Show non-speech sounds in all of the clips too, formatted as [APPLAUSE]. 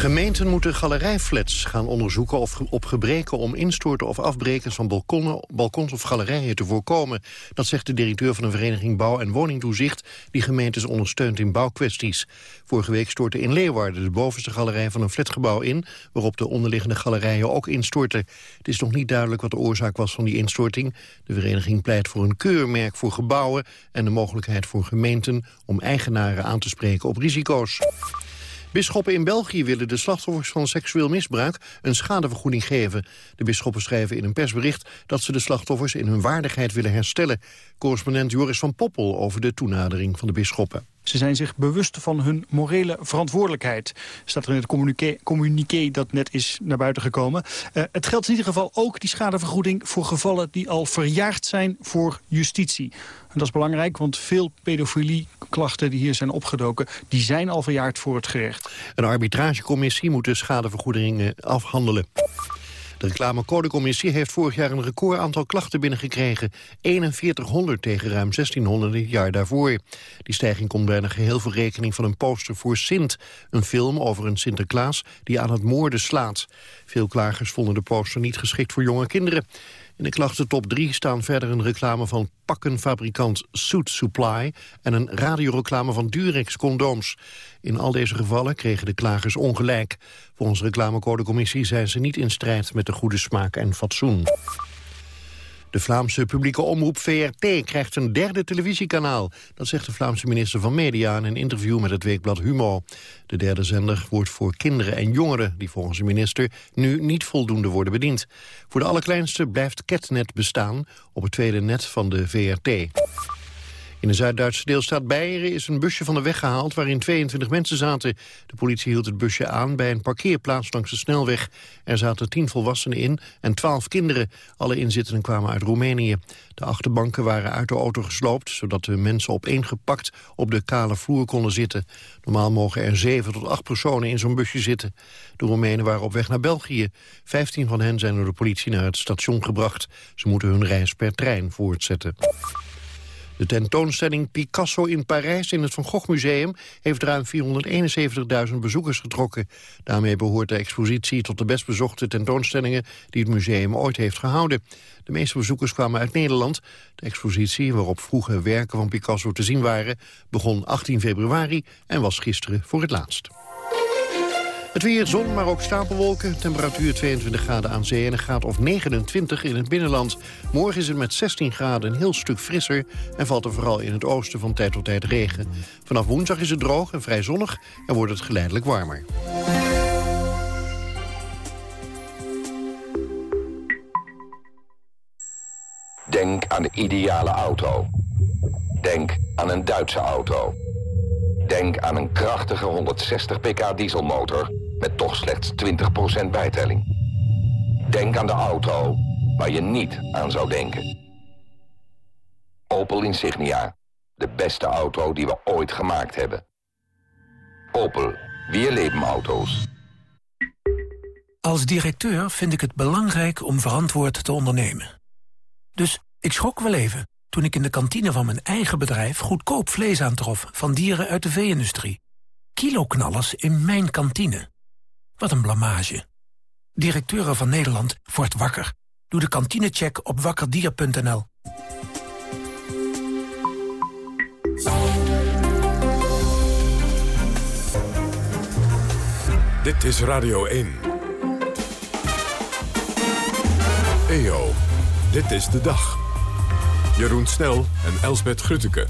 Gemeenten moeten galerijflats gaan onderzoeken of op gebreken om instorten of afbreken van balkons of galerijen te voorkomen. Dat zegt de directeur van een vereniging Bouw- en Woningtoezicht die gemeentes ondersteunt in bouwkwesties. Vorige week stortte in Leeuwarden de bovenste galerij van een flatgebouw in, waarop de onderliggende galerijen ook instortten. Het is nog niet duidelijk wat de oorzaak was van die instorting. De vereniging pleit voor een keurmerk voor gebouwen en de mogelijkheid voor gemeenten om eigenaren aan te spreken op risico's. Bisschoppen in België willen de slachtoffers van seksueel misbruik een schadevergoeding geven. De bisschoppen schrijven in een persbericht dat ze de slachtoffers in hun waardigheid willen herstellen. Correspondent Joris van Poppel over de toenadering van de bisschoppen. Ze zijn zich bewust van hun morele verantwoordelijkheid. Staat er in het communiqué, dat net is naar buiten gekomen. Uh, het geldt in ieder geval ook die schadevergoeding voor gevallen die al verjaagd zijn voor justitie. En dat is belangrijk, want veel pedofilieklachten die hier zijn opgedoken... die zijn al verjaard voor het gerecht. Een arbitragecommissie moet de schadevergoedingen afhandelen. De reclamecodecommissie heeft vorig jaar een record aantal klachten binnengekregen. 4100 tegen ruim 1600 het jaar daarvoor. Die stijging komt bijna geheel voor rekening van een poster voor Sint. Een film over een Sinterklaas die aan het moorden slaat. Veel klagers vonden de poster niet geschikt voor jonge kinderen. In de klachtentop 3 staan verder een reclame van pakkenfabrikant Suit Supply... en een radioreclame van Durex condooms. In al deze gevallen kregen de klagers ongelijk. Volgens de reclamecodecommissie zijn ze niet in strijd met de goede smaak en fatsoen. De Vlaamse publieke omroep VRT krijgt een derde televisiekanaal. Dat zegt de Vlaamse minister van Media in een interview met het weekblad Humo. De derde zender wordt voor kinderen en jongeren... die volgens de minister nu niet voldoende worden bediend. Voor de allerkleinste blijft Ketnet bestaan... op het tweede net van de VRT. In de Zuid-Duitse deelstaat Beieren is een busje van de weg gehaald waarin 22 mensen zaten. De politie hield het busje aan bij een parkeerplaats langs de snelweg. Er zaten 10 volwassenen in en 12 kinderen. Alle inzittenden kwamen uit Roemenië. De achterbanken waren uit de auto gesloopt, zodat de mensen opeengepakt op de kale vloer konden zitten. Normaal mogen er 7 tot 8 personen in zo'n busje zitten. De Roemenen waren op weg naar België. 15 van hen zijn door de politie naar het station gebracht. Ze moeten hun reis per trein voortzetten. De tentoonstelling Picasso in Parijs in het Van Gogh Museum... heeft ruim 471.000 bezoekers getrokken. Daarmee behoort de expositie tot de best bezochte tentoonstellingen... die het museum ooit heeft gehouden. De meeste bezoekers kwamen uit Nederland. De expositie, waarop vroege werken van Picasso te zien waren... begon 18 februari en was gisteren voor het laatst. Het weer, zon, maar ook stapelwolken. Temperatuur 22 graden aan zee en een graad of 29 in het binnenland. Morgen is het met 16 graden een heel stuk frisser... en valt er vooral in het oosten van tijd tot tijd regen. Vanaf woensdag is het droog en vrij zonnig en wordt het geleidelijk warmer. Denk aan de ideale auto. Denk aan een Duitse auto. Denk aan een krachtige 160 pk dieselmotor met toch slechts 20% bijtelling. Denk aan de auto waar je niet aan zou denken. Opel Insignia. De beste auto die we ooit gemaakt hebben. Opel. Weer leven auto's. Als directeur vind ik het belangrijk om verantwoord te ondernemen. Dus ik schrok wel even toen ik in de kantine van mijn eigen bedrijf... goedkoop vlees aantrof van dieren uit de vee-industrie. Kiloknallers in mijn kantine. Wat een blamage. Directeuren van Nederland wordt wakker. Doe de kantinecheck op wakkerdier.nl. Dit is Radio 1. EO, dit is de dag. Jeroen Snel en Elsbet Grutteke.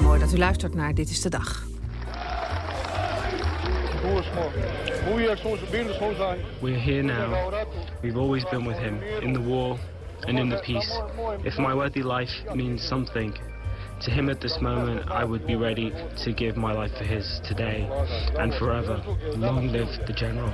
Mooi dat u luistert naar Dit is de Dag. We're here now. We've always been with him, in the war and in the peace. If my worthy life means something, to him at this moment, I would be ready to give my life for his today and forever. Long live the general.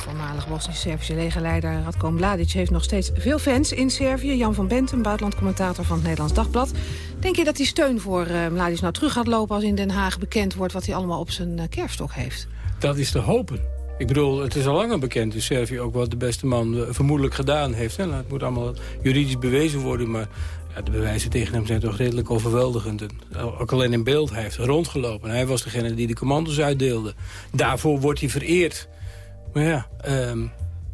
Voormalig Bosnisch-Servische legerleider Radko Mladic heeft nog steeds veel fans in Servië. Jan van Bentum, buitenlandcommentator van het Nederlands Dagblad. Denk je dat die steun voor uh, Mladic nou terug gaat lopen als in Den Haag bekend wordt wat hij allemaal op zijn uh, kerfstok heeft? Dat is te hopen. Ik bedoel, het is al langer bekend in Servië ook wat de beste man vermoedelijk gedaan heeft. Hè? Nou, het moet allemaal juridisch bewezen worden, maar ja, de bewijzen tegen hem zijn toch redelijk overweldigend. ook alleen in beeld, hij heeft rondgelopen. Hij was degene die de commando's uitdeelde. Daarvoor wordt hij vereerd. Maar ja, ehm,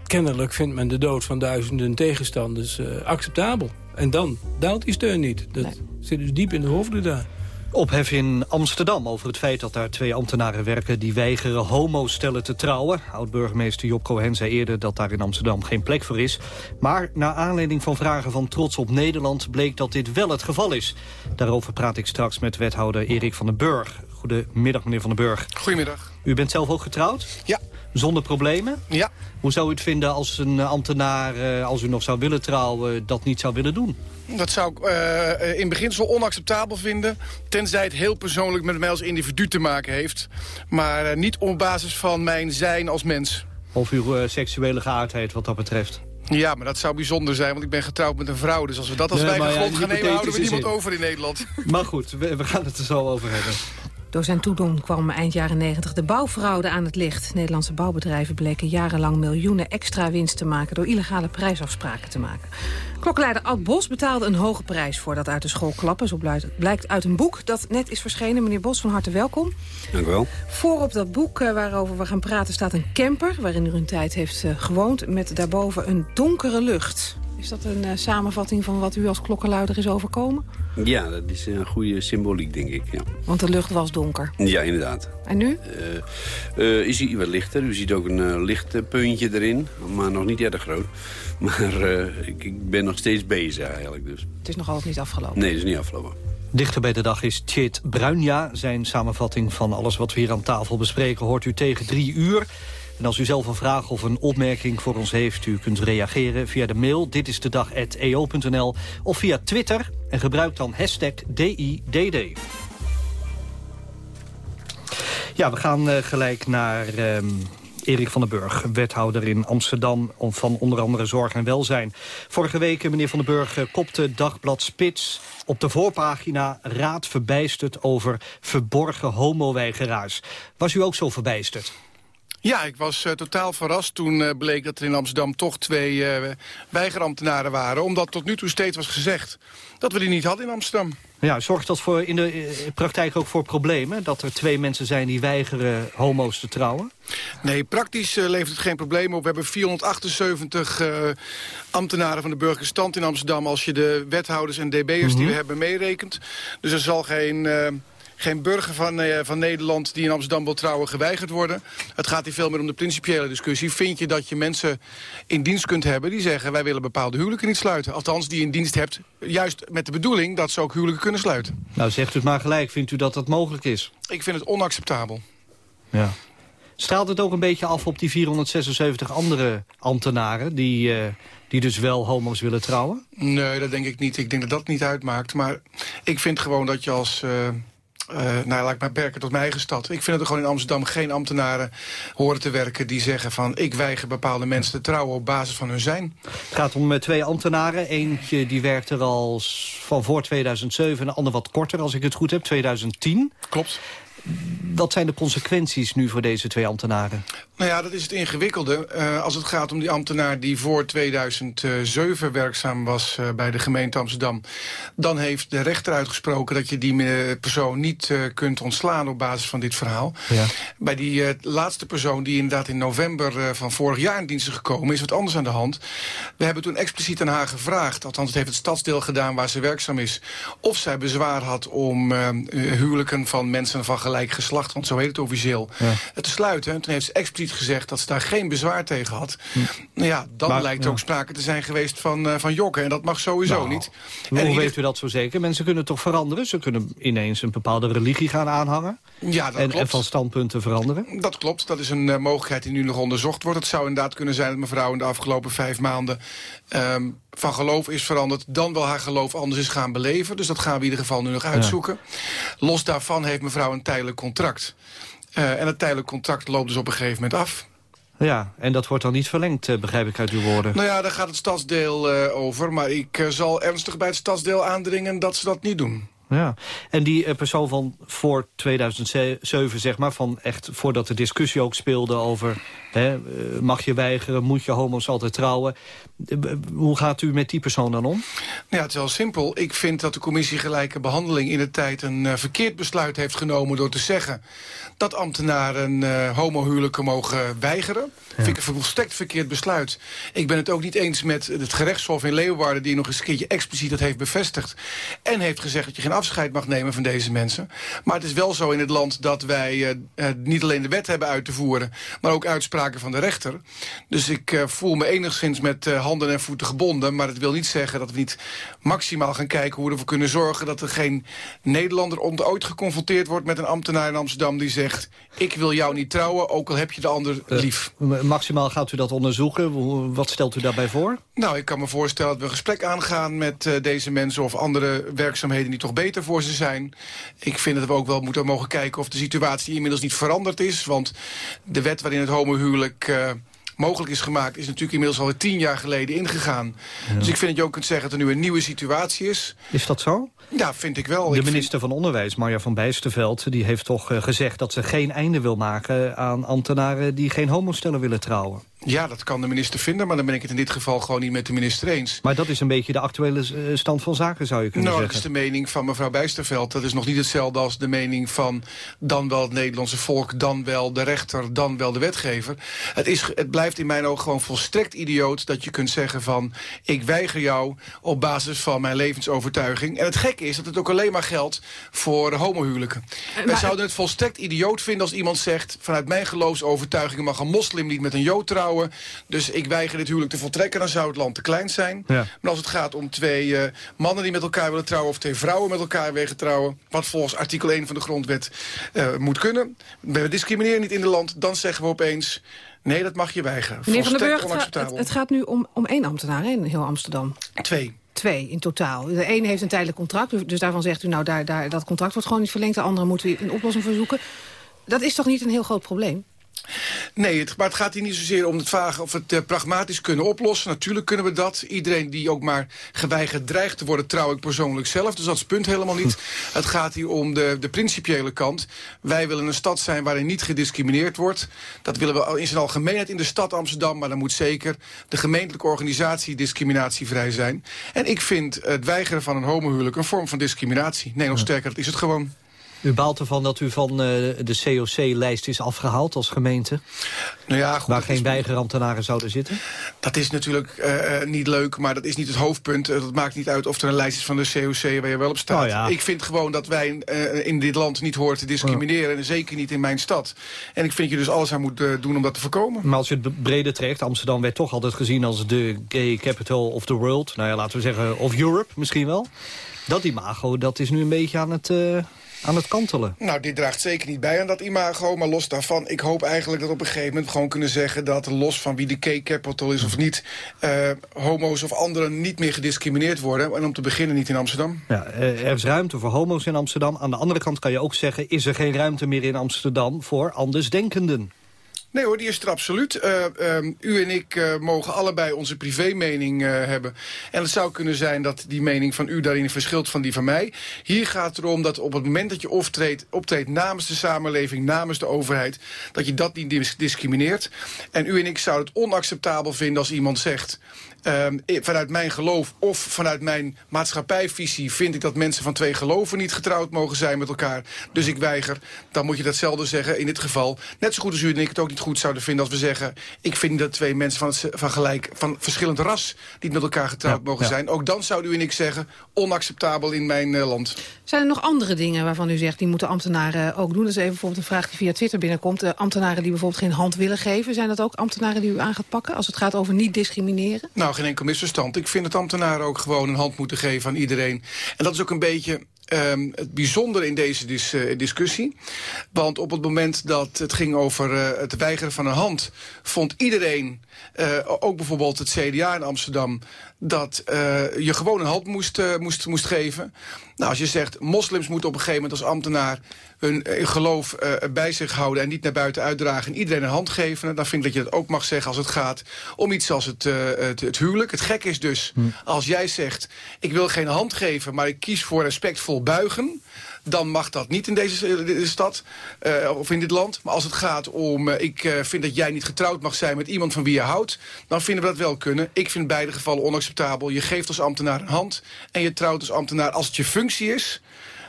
kennelijk vindt men de dood van duizenden tegenstanders uh, acceptabel. En dan daalt die steun niet. Dat zit dus diep in de hoofden daar. Ophef in Amsterdam over het feit dat daar twee ambtenaren werken... die weigeren homostellen te trouwen. Oud-burgemeester Job Cohen zei eerder dat daar in Amsterdam geen plek voor is. Maar na aanleiding van vragen van Trots op Nederland... bleek dat dit wel het geval is. Daarover praat ik straks met wethouder Erik van den Burg. Goedemiddag, meneer van den Burg. Goedemiddag. U bent zelf ook getrouwd? Ja. Zonder problemen? Ja. Hoe zou u het vinden als een ambtenaar, eh, als u nog zou willen trouwen... dat niet zou willen doen? Dat zou ik uh, in beginsel onacceptabel vinden. Tenzij het heel persoonlijk met mij als individu te maken heeft. Maar uh, niet op basis van mijn zijn als mens. Of uw seksuele geaardheid wat dat betreft. Ja, maar dat zou bijzonder zijn, want ik ben getrouwd met een vrouw. Dus als we dat als nee, wij grond ja, gaan nemen, houden we niemand over in Nederland. Maar goed, we, we gaan het er zo over hebben. Door zijn toedoen kwam eind jaren 90 de bouwfraude aan het licht. Nederlandse bouwbedrijven bleken jarenlang miljoenen extra winst te maken... door illegale prijsafspraken te maken. Klokkenleider Ad Bos betaalde een hoge prijs voor dat uit de school klappen. Zo blijkt uit een boek dat net is verschenen. Meneer Bos, van harte welkom. Dank u wel. Voor op dat boek eh, waarover we gaan praten staat een camper... waarin u een tijd heeft uh, gewoond, met daarboven een donkere lucht. Is dat een uh, samenvatting van wat u als klokkenluider is overkomen? Ja, dat is een goede symboliek, denk ik. Ja. Want de lucht was donker? Ja, inderdaad. En nu? Uh, uh, is hij wat lichter. U ziet ook een licht puntje erin, maar nog niet erg groot. [LAUGHS] Maar ik, ik, ben nog steeds bezig eigenlijk. Dus. Het is nog altijd niet afgelopen? Nee, het is niet afgelopen. Dichter bij de dag is Tjeet Bruinja. Zijn samenvatting van alles wat we hier aan tafel bespreken hoort u tegen drie uur. En als u zelf een vraag of een opmerking voor ons heeft... u kunt reageren via de mail dit is de dag@eo.nl of via Twitter en gebruik dan hashtag DIDD. Ja, we gaan uh, gelijk naar uh, Erik van den Burg, wethouder in Amsterdam... van onder andere zorg en welzijn. Vorige week, meneer van den Burg, uh, kopte Dagblad Spits... op de voorpagina Raad verbijsterd over verborgen homoweigeraars. Was u ook zo verbijsterd? Ja, ik was uh, totaal verrast toen uh, bleek dat er in Amsterdam toch twee uh, weigerambtenaren waren. Omdat tot nu toe steeds was gezegd dat we die niet hadden in Amsterdam. Ja, zorgt dat voor in de praktijk ook voor problemen? Dat er twee mensen zijn die weigeren homo's te trouwen? Nee, praktisch levert het geen probleem op. We hebben 478 ambtenaren van de burgerstand in Amsterdam... als je de wethouders en db'ers mm die mhm. we hebben meerekent. Dus er zal geen geen burger van, uh, van Nederland die in Amsterdam wil trouwen geweigerd worden. Het gaat hier veel meer om de principiële discussie. Vind je dat je mensen in dienst kunt hebben die zeggen... wij willen bepaalde huwelijken niet sluiten. Althans, die in dienst hebt, juist met de bedoeling dat ze ook huwelijken kunnen sluiten. Nou, zegt u het maar gelijk. Vindt u dat dat mogelijk is? Ik vind het onacceptabel. Ja. Straalt het ook een beetje af op die 476 andere ambtenaren... die, uh, die dus wel homo's willen trouwen? Nee, dat denk ik niet. Ik denk dat dat niet uitmaakt. Maar ik vind gewoon dat je als... Uh, uh, nou, laat ik maar beperken tot mijn eigen stad. Ik vind dat er gewoon in Amsterdam geen ambtenaren horen te werken... die zeggen van ik weiger bepaalde mensen te trouwen op basis van hun zijn. Het gaat om uh, twee ambtenaren. Eentje die werkt er al van voor 2007 en de ander wat korter, als ik het goed heb, 2010. Klopt. Wat zijn de consequenties nu voor deze twee ambtenaren? Nou ja, dat is het ingewikkelde. Uh, als het gaat om die ambtenaar die voor 2007 werkzaam was uh, bij de gemeente Amsterdam... dan heeft de rechter uitgesproken dat je die persoon niet uh, kunt ontslaan op basis van dit verhaal. Ja. Bij die laatste persoon die inderdaad in november van vorig jaar in dienst is gekomen... is wat anders aan de hand. We hebben toen expliciet aan haar gevraagd, althans het heeft het stadsdeel gedaan waar ze werkzaam is... of zij bezwaar had om huwelijken van mensen van gelijk geslacht, want zo heet het officieel, ja. te sluiten. En toen heeft ze expliciet gezegd dat ze daar geen bezwaar tegen had. Hm. Nou ja, dan lijkt er ook sprake te zijn geweest van, uh, van jokken. En dat mag sowieso nou, niet. Hoe en weet u dat zo zeker? Mensen kunnen toch veranderen? Ze kunnen ineens een bepaalde religie gaan aanhangen? Ja, dat en, klopt. En van standpunten veranderen? Dat klopt. Dat is een uh, mogelijkheid die nu nog onderzocht wordt. Het zou inderdaad kunnen zijn dat mevrouw in de afgelopen vijf maanden... Um, van geloof is veranderd, dan wel haar geloof anders is gaan beleven. Dus dat gaan we in ieder geval nu nog uitzoeken. Los daarvan heeft mevrouw een tijdelijk contract. Uh, en het tijdelijk contract loopt dus op een gegeven moment af. Ja, en dat wordt dan niet verlengd, uh, begrijp ik uit uw woorden. Nou ja, daar gaat het stadsdeel uh, over. Maar ik zal ernstig bij het stadsdeel aandringen dat ze dat niet doen. Ja, en die eh, persoon van voor 2007, zeg maar, van echt voordat de discussie ook speelde over... Hè, eh, mag je weigeren, moet je homo's altijd trouwen. Eh, hoe gaat u met die persoon dan om? Ja, het is wel simpel. Ik vind dat de commissie gelijke behandeling in de tijd een verkeerd besluit heeft genomen door te zeggen dat ambtenaren uh, homohuwelijken mogen weigeren. Vind ik een volstrekt verkeerd besluit. Ik ben het ook niet eens met het gerechtshof in Leeuwarden... die nog eens een keertje expliciet dat heeft bevestigd. En heeft gezegd dat je geen afscheid mag nemen van deze mensen. Maar het is wel zo in het land dat wij uh, niet alleen de wet hebben uit te voeren... maar ook uitspraken van de rechter. Dus ik uh, voel me enigszins met handen en voeten gebonden. Maar het wil niet zeggen dat we niet maximaal gaan kijken... hoe we ervoor kunnen zorgen dat er geen Nederlander ooit geconfronteerd wordt... met een ambtenaar in Amsterdam die zegt... ik wil jou niet trouwen, ook al heb je de ander lief maximaal gaat u dat onderzoeken? Wat stelt u daarbij voor? Nou, ik kan me voorstellen dat we een gesprek aangaan met uh, deze mensen... of andere werkzaamheden die toch beter voor ze zijn. Ik vind dat we ook wel moeten mogen kijken of de situatie inmiddels niet veranderd is. Want de wet waarin het homohuwelijk... Uh, mogelijk is gemaakt... is natuurlijk inmiddels al tien jaar geleden ingegaan. Dus ik vind dat je ook kunt zeggen dat er nu een nieuwe situatie is. Is dat zo? Ja, vind ik wel. De minister van Onderwijs, Marja van Bijsterveld... die heeft toch uh, gezegd dat ze geen einde wil maken aan ambtenaren... die geen homostellen willen trouwen. Ja, dat kan de minister vinden, maar dan ben ik het in dit geval gewoon niet met de minister eens. Maar dat is een beetje de actuele eh, stand van zaken, zou je kunnen nou, zeggen. dat is de mening van mevrouw Bijsterveld. Dat is nog niet hetzelfde als de mening van dan wel het Nederlandse volk, dan wel de rechter, dan wel de wetgever. Het, is, het blijft in mijn ogen gewoon volstrekt idioot dat je kunt zeggen van ik weiger jou op basis van mijn levensovertuiging. En het is dat het ook alleen maar geldt voor homohuwelijken. Uh, Wij zouden het volstrekt idioot vinden als iemand zegt vanuit mijn geloofsovertuiging mag een moslim niet met een jood trouwen dus ik weiger dit huwelijk te voltrekken. Dan zou het land te klein zijn. Maar als het gaat om twee uh, mannen die met elkaar willen trouwen... of twee vrouwen met elkaar willen trouwen... wat volgens artikel 1 van de grondwet uh, moet kunnen. We discrimineren niet in het land. Dan zeggen we opeens... Nee, dat mag je weigeren. Meneer Van den Burg, het, het, gaat nu om, om één ambtenaar in heel Amsterdam. Twee. Twee in totaal. De een heeft een tijdelijk contract, dus daarvan zegt u... nou, daar, daar, dat contract wordt gewoon niet verlengd. De andere moeten we een oplossing verzoeken. Dat is toch niet een heel groot probleem? Nee, het, maar het gaat hier niet zozeer om het vragen of we het uh, pragmatisch kunnen oplossen. Natuurlijk kunnen we dat. Iedereen die ook maar geweigerd dreigt te worden, trouw ik persoonlijk zelf. Dus dat is het punt helemaal niet. Het gaat hier om de, de principiële kant. Wij willen een stad zijn waarin niet gediscrimineerd wordt. Dat willen we in zijn algemeenheid in de stad Amsterdam. Maar dan moet zeker de gemeentelijke organisatie discriminatievrij zijn. En ik vind het weigeren van een homohuwelijk een vorm van discriminatie. Nee, nog sterker, dat is het gewoon. U baalt ervan dat u van uh, de COC-lijst is afgehaald als gemeente? Nou ja, goed, waar geen weigerambtenaren zouden zitten? Dat is natuurlijk uh, niet leuk, maar dat is niet het hoofdpunt. Het maakt niet uit of er een lijst is van de COC waar je wel op staat. Oh ja. Ik vind gewoon dat wij uh, in dit land niet horen te discrimineren. En zeker niet in mijn stad. En ik vind dat je dus alles aan moet doen om dat te voorkomen. Maar als je het breder trekt, Amsterdam werd toch altijd gezien als de gay capital of the world. Nou ja, laten we zeggen, of Europe misschien wel. Dat imago, dat is nu een beetje aan het aan het kantelen. Nou, dit draagt zeker niet bij aan dat imago. Maar los daarvan, ik hoop eigenlijk dat op een gegeven moment gewoon kunnen zeggen... dat los van wie de K-capital is of niet... Uh, homo's of anderen niet meer gediscrimineerd worden. En om te beginnen niet in Amsterdam. Ja, er is ruimte voor homo's in Amsterdam. Aan de andere kant kan je ook zeggen... is er geen ruimte meer in Amsterdam voor andersdenkenden? Nee hoor, die is er absoluut. Uh, uh, u en ik uh, mogen allebei onze privémening hebben. En het zou kunnen zijn dat die mening van u daarin verschilt van die van mij. Hier gaat het erom dat op het moment dat je optreedt namens de samenleving, namens de overheid, dat je dat niet discrimineert. En u en ik zouden het onacceptabel vinden als iemand zegt... Um, vanuit mijn geloof of vanuit mijn maatschappijvisie... vind ik dat mensen van twee geloven niet getrouwd mogen zijn met elkaar. Dus ik weiger. Dan moet je datzelfde zeggen in dit geval. Net zo goed als u en ik het ook niet goed zouden vinden als we zeggen... ik vind dat twee mensen van, van gelijk, van verschillend ras... niet met elkaar getrouwd mogen zijn. Ook dan zouden u en ik zeggen onacceptabel in mijn uh, land. Zijn er nog andere dingen waarvan u zegt... die moeten ambtenaren ook doen? Dat is even bijvoorbeeld een vraag die via Twitter binnenkomt. Uh, ambtenaren die bijvoorbeeld geen hand willen geven. Zijn dat ook ambtenaren die u aan gaat pakken... als het gaat over niet discrimineren? Nou, geen enkel misverstand. Ik vind dat ambtenaren ook gewoon een hand moeten geven aan iedereen. En dat is ook een beetje Um, het bijzondere in deze uh, discussie. Want op het moment dat het ging over uh, het weigeren van een hand... vond iedereen, uh, ook bijvoorbeeld het CDA in Amsterdam... dat uh, je gewoon een hand moest, uh, moest, moest geven. Nou, als je zegt, moslims moeten op een gegeven moment als ambtenaar hun geloof bij zich houden en niet naar buiten uitdragen en iedereen een hand geven, dan vind ik dat je dat ook mag zeggen als het gaat om iets als het, het, het, huwelijk. Het gek is dus, hm. als jij zegt, ik wil geen hand geven, maar ik kies voor respectvol buigen, dan mag dat niet in deze stad uh, of in dit land. Maar als het gaat om, uh, ik uh, vind dat jij niet getrouwd mag zijn met iemand van wie je houdt... dan vinden we dat wel kunnen. Ik vind beide gevallen onacceptabel. Je geeft als ambtenaar een hand en je trouwt als ambtenaar als het je functie is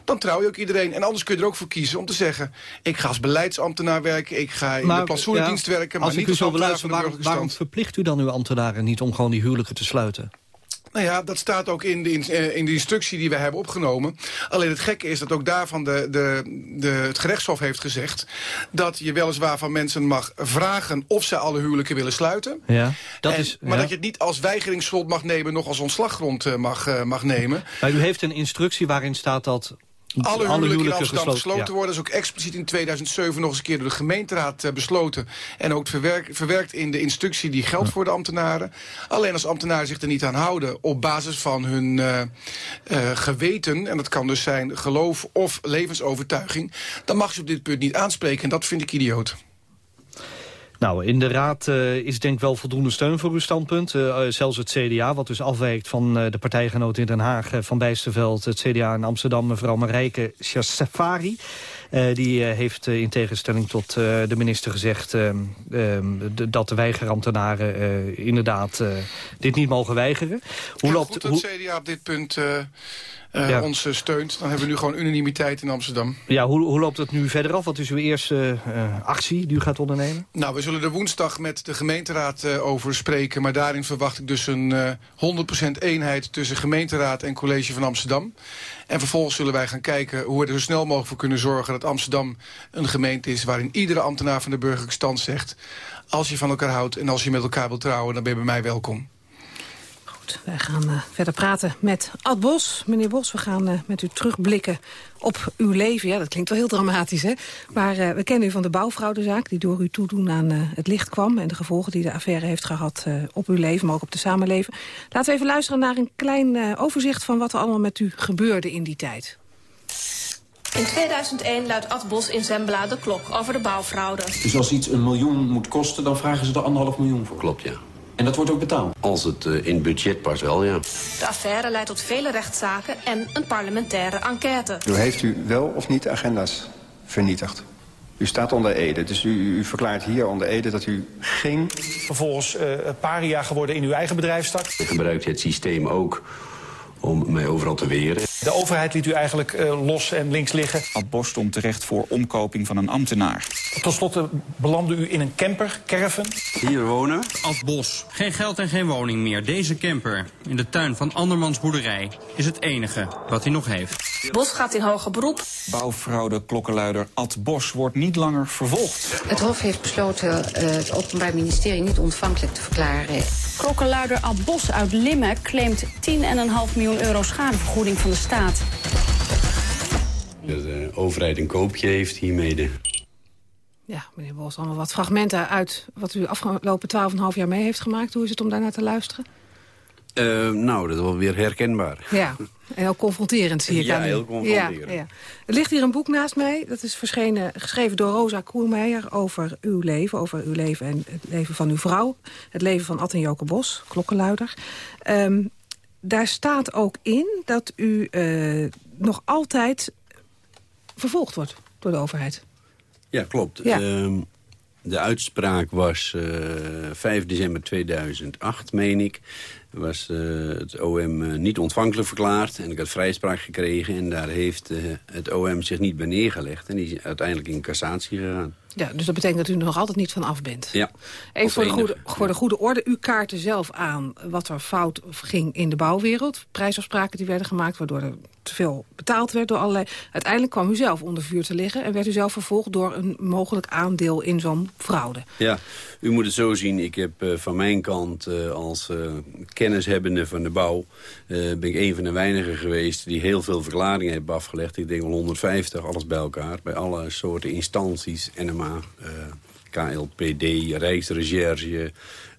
dan trouw je ook iedereen. En anders kun je er ook voor kiezen om te zeggen... ik ga als beleidsambtenaar werken, ik ga in de plantsoenendienst ja, werken... maar niet als ambtenaar van de waarom, waarom verplicht u dan uw ambtenaren niet om gewoon die huwelijken te sluiten? Nou ja, dat staat ook in de, eh, in de instructie die we hebben opgenomen. Alleen het gekke is dat ook daarvan de, de, de, het gerechtshof heeft gezegd... dat je weliswaar van mensen mag vragen of ze alle huwelijken willen sluiten. Ja, dat en, is, maar dat je het niet als weigeringsgrond mag nemen... nog als ontslaggrond eh, mag, uh, mag nemen. Maar u heeft een instructie waarin staat dat alle huwelijken in Amsterdam gesloten worden. Dat is ook expliciet in 2007 nog eens een keer door de gemeenteraad uh, besloten. En ook verwerkt, verwerkt in de instructie die geldt voor de ambtenaren. Alleen als ambtenaren zich er niet aan houden op basis van hun uh, uh, geweten... en dat kan dus zijn geloof of levensovertuiging... dan mag je op dit punt niet aanspreken. En dat vind ik idioot. Nou, in de Raad uh, is denk ik wel voldoende steun voor uw standpunt. Uh, zelfs het CDA, wat dus afwijkt van uh, de partijgenoot in Den Haag... van Bijsterveld, het CDA in Amsterdam, mevrouw Marijke Safari. die heeft in tegenstelling tot de minister gezegd... dat de weigerambtenaren inderdaad dit niet mogen weigeren. Hoe ja, loopt, goed dat hoe... CDA op dit punt uh, ons uh, steunt. Dan hebben we nu gewoon unanimiteit in Amsterdam. Ja, hoe, hoe loopt het nu verder af? Wat is uw eerste uh, actie die u gaat ondernemen? Nou, we zullen er woensdag met de gemeenteraad over spreken. Maar daarin verwacht ik dus een 100% eenheid tussen gemeenteraad en college van Amsterdam. En vervolgens zullen wij gaan kijken hoe we er zo snel mogelijk voor kunnen zorgen... dat Amsterdam een gemeente is waarin iedere ambtenaar van de burgerlijke stand zegt... als je van elkaar houdt en als je met elkaar wilt trouwen, dan ben je bij mij welkom. Wij gaan uh, verder praten met Ad Bos. Meneer Bos, we gaan uh, met u terugblikken op uw leven. Ja, dat klinkt wel heel dramatisch, hè? Maar uh, we kennen u van de bouwfraudezaak... die door uw toedoen aan het licht kwam... en de gevolgen die de affaire heeft gehad op uw leven... maar ook op de samenleving. Laten we even luisteren naar een klein overzicht... van wat er allemaal met u gebeurde in die tijd. In 2001 luidt Ad Bos in Zembla de klok over de bouwfraude. Dus als iets een miljoen moet kosten, dan vragen ze er anderhalf miljoen voor? Klopt, ja. En dat wordt ook betaald? Als het uh, in budget past wel, ja. De affaire leidt tot vele rechtszaken en een parlementaire enquête. U heeft u wel of niet agenda's vernietigd? U staat onder Ede, dus u, u, verklaart hier onder Ede dat u geen... Vervolgens uh, paria geworden in uw eigen bedrijfstak. Je gebruikt het systeem ook om mij overal te weren. De overheid liet u eigenlijk uh, los en links liggen. Ad Bos stond terecht voor omkoping van een ambtenaar. Tot slot belandde u in een camper, caravan. Hier wonen. Ad Bos. Geen geld en geen woning meer. Deze camper in de tuin van andermans boerderij is het enige wat hij nog heeft. Bos gaat in hoger beroep. Bouwfraude klokkenluider Ad Bos wordt niet langer vervolgd. Het Hof heeft besloten uh, het Openbaar Ministerie niet ontvankelijk te verklaren. Klokkenluider Ad Bos uit Limmen claimt 10,5 miljoen euro schadevergoeding van de staat. De overheid een koopje heeft hiermee. Ja, meneer Bos, allemaal wat fragmenten uit wat u afgelopen 12,5 jaar mee heeft gemaakt. Hoe is het om daarnaar te luisteren? Uh, nou, dat is wel weer herkenbaar. Ja, en heel confronterend zie ik Ja, heel confronterend. Ja, ja. Er ligt hier een boek naast mij. Dat is verschenen, geschreven door Rosa Koelmeijer over uw leven. Over uw leven en het leven van uw vrouw. Het leven van Ad en Joke Bos, klokkenluider. Um, daar staat ook in dat u uh, nog altijd vervolgd wordt door de overheid. Ja, klopt. Ja. Um, de uitspraak was uh, 5 december 2008, meen ik was uh, het OM niet ontvankelijk verklaard. En ik had vrijspraak gekregen. En daar heeft het OM zich niet bij neergelegd. En die is uiteindelijk in cassatie gegaan. Ja, dus dat betekent dat u er nog altijd niet van af bent. Ja. Even voor de, goede, voor de goede orde, u kaartte zelf aan wat er fout ging in de bouwwereld. Prijsafspraken die werden gemaakt, waardoor er te veel betaald werd door allerlei... Uiteindelijk kwam u zelf onder vuur te liggen... en werd u zelf vervolgd door een mogelijk aandeel in zo'n fraude. Ja, u moet het zo zien. Ik heb uh, van mijn kant uh, als uh, kennishebbende van de bouw... ben ik een van de weinigen geweest die heel veel verklaringen hebben afgelegd. Ik denk wel 150, alles bij elkaar. Bij alle soorten instanties, NMA, KLPD, Rijksrecherche...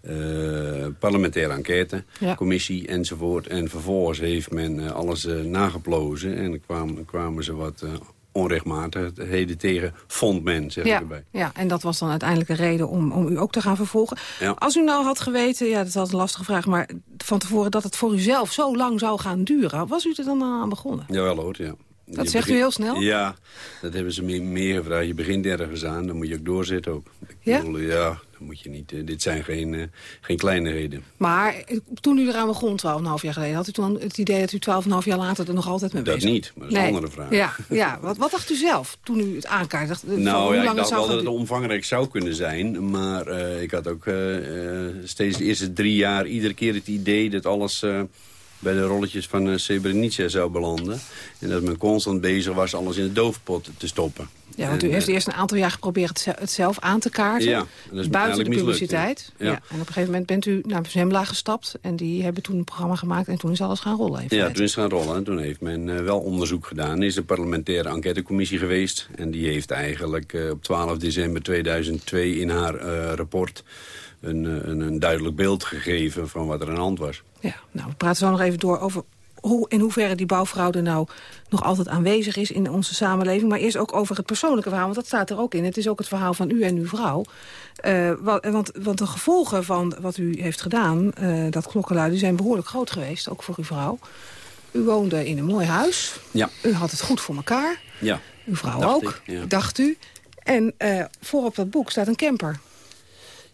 uh, parlementaire enquête, Ja. commissie enzovoort. En vervolgens heeft men eh, alles eh, nageplozen en kwamen, kwamen ze wat eh, onrechtmatigheden tegen, vond men, zeg ik Ja, erbij. ja, en dat was dan uiteindelijk een reden om, om u ook te gaan vervolgen. Ja. Als u nou had geweten, ja, dat is altijd een lastige vraag... maar van tevoren dat het voor u zelf zo lang zou gaan duren... was u er dan aan begonnen? Jawel hoor, ja. Dat Je zegt u heel snel? Ja, dat hebben ze meer, meer gevraagd. Je begint ergens aan, dan moet je ook doorzetten ook. Ik Ja? bedoel, ja, dan moet je niet, eh, dit zijn geen, eh, geen kleinigheden. Maar eh, toen u eraan begon, 12,5 jaar geleden... had u toen het idee dat u 12,5 jaar later er nog altijd mee Dat bezig niet, maar dat is een andere vraag. Ja, ja. Wat, wat dacht u zelf toen u het aankaart? Nou ja, ik dacht wel dat het omvangrijk zou kunnen zijn. Maar ik had ook steeds de eerste drie jaar iedere keer het idee dat alles... bij de rolletjes van eh, Srebrenica zou belanden. En dat men constant bezig was alles in de doofpot te stoppen. Ja, want u En, heeft eh, eerst een aantal jaar geprobeerd het ze- het zelf aan te kaarten. Ja, dat is buiten de publiciteit. ja. Ja. Ja. En op een gegeven moment bent u naar Zembla gestapt. En die hebben toen een programma gemaakt. En toen is alles gaan rollen. Ja, toen is het gaan rollen. En toen heeft men eh, wel onderzoek gedaan. Er is een parlementaire enquêtecommissie geweest. En die heeft eigenlijk eh, op 12 december 2002 in haar rapport... Een, een, een duidelijk beeld gegeven van wat er aan de hand was. Ja, nou, we praten zo nog even door over hoe, in hoeverre die bouwfraude nou nog altijd aanwezig is in onze samenleving. Maar eerst ook over het persoonlijke verhaal, want dat staat er ook in. Het is ook het verhaal van u en uw vrouw. Eh, wa- want, want de gevolgen van wat u heeft gedaan, eh, dat klokkenluiden, zijn behoorlijk groot geweest. Ook voor uw vrouw. U woonde in een mooi huis. Ja, U had het goed voor elkaar. ja. Uw vrouw Dacht ook, ik, ja. dacht u. En eh voor op dat boek staat een camper.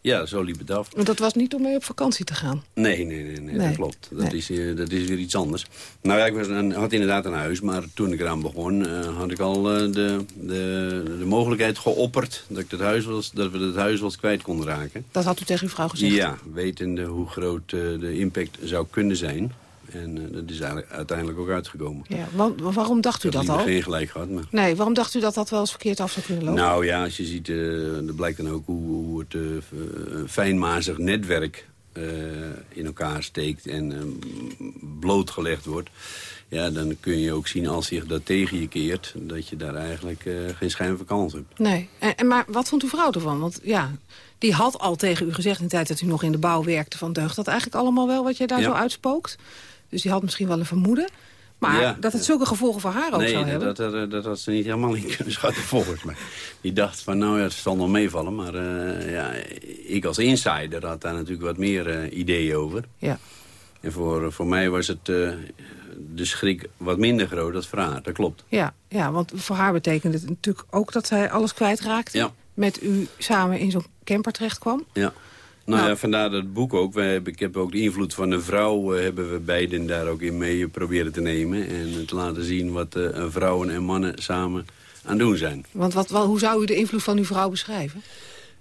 Ja, zo liep het af. Want dat was niet om mee op vakantie te gaan. Nee, nee, nee, nee, Nee. dat klopt. Dat, Nee. is, dat is weer iets anders. Nou ja, ik was een, had inderdaad een huis, maar toen ik eraan begon... eh, had ik al eh, de, de, de mogelijkheid geopperd dat, ik het huis was, dat we het huis wel eens kwijt konden raken. Dat had u tegen uw vrouw gezegd. Ja, wetende hoe groot eh, de impact zou kunnen zijn. En eh, dat is uiteindelijk ook uitgekomen. Ja, want, waarom dacht u Ik dat al? geen gelijk gehad, maar... Nee, waarom dacht u dat dat wel eens verkeerd af zou kunnen lopen? Nou ja, als je ziet, eh er blijkt dan ook hoe, hoe het eh, v- fijnmazig netwerk eh, in elkaar steekt en eh, blootgelegd wordt. Ja, dan kun je ook zien als zich dat tegen je keert, dat je daar eigenlijk eh, geen schijn van kans hebt. Nee, en, en maar wat vond uw vrouw ervan? Want ja, die had al tegen u gezegd in de tijd dat u nog in de bouw werkte... van deugt dat eigenlijk allemaal wel wat je daar Ja. zo uitspookt? Dus die had misschien wel een vermoeden. Maar Ja. dat het zulke gevolgen voor haar ook nee, zou dat, hebben... dat, dat, dat had ze niet helemaal in kunnen schatten volgens mij. Die dacht van, nou ja, het zal nog meevallen. Maar eh, ja, ik als insider had daar natuurlijk wat meer eh, ideeën over. Ja. En voor, voor mij was het eh, de schrik wat minder groot dan voor haar. Dat klopt. Ja, ja, want voor haar betekende het natuurlijk ook dat zij alles kwijtraakte. Ja. Met u samen in zo'n camper terecht kwam. Ja. Nou, Nou. ja, vandaar dat boek ook. Wij hebben, ik heb ook de invloed van een vrouw... eh, hebben we beiden daar ook in mee proberen te nemen. En te laten zien wat eh, vrouwen en mannen samen aan doen zijn. Want wat, hoe zou u de invloed van uw vrouw beschrijven?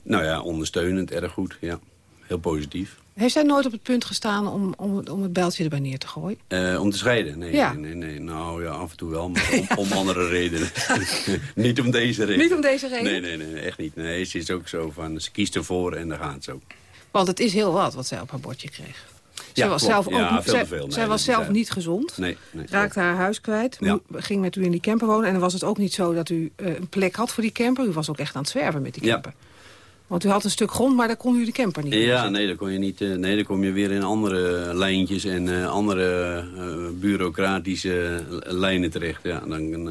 Nou ja, ondersteunend, erg goed. Ja. Heel positief. Heeft zij nooit op het punt gestaan om, om, om het bijltje erbij neer te gooien? Eh, om te scheiden? Nee, Ja. nee, nee, nee. Nou ja, af en toe wel, maar om, om andere redenen. [LAUGHS] niet om deze reden. Niet om deze reden? Nee, nee, nee, echt niet. Nee, ze is ook zo van, ze kiest ervoor en dan gaat het zo. Want het is heel wat wat zij op haar bordje kreeg. Ja, zij was klopt. zelf, ook, Ja, niet- veel zij, te veel. Nee, zij dat was zelf niet gezond. Nee, nee. Raakte haar huis kwijt. Ja. Ging met u in die camper wonen. En dan was het ook niet zo dat u eh, een plek had voor die camper. U was ook echt aan het zwerven met die camper. Want u had een stuk grond, maar daar kon u de camper niet in Ja, nee, dan, kon je niet, eh, nee, dan kom je weer in andere lijntjes en eh, andere bureaucratische lijnen terecht. Ja, dan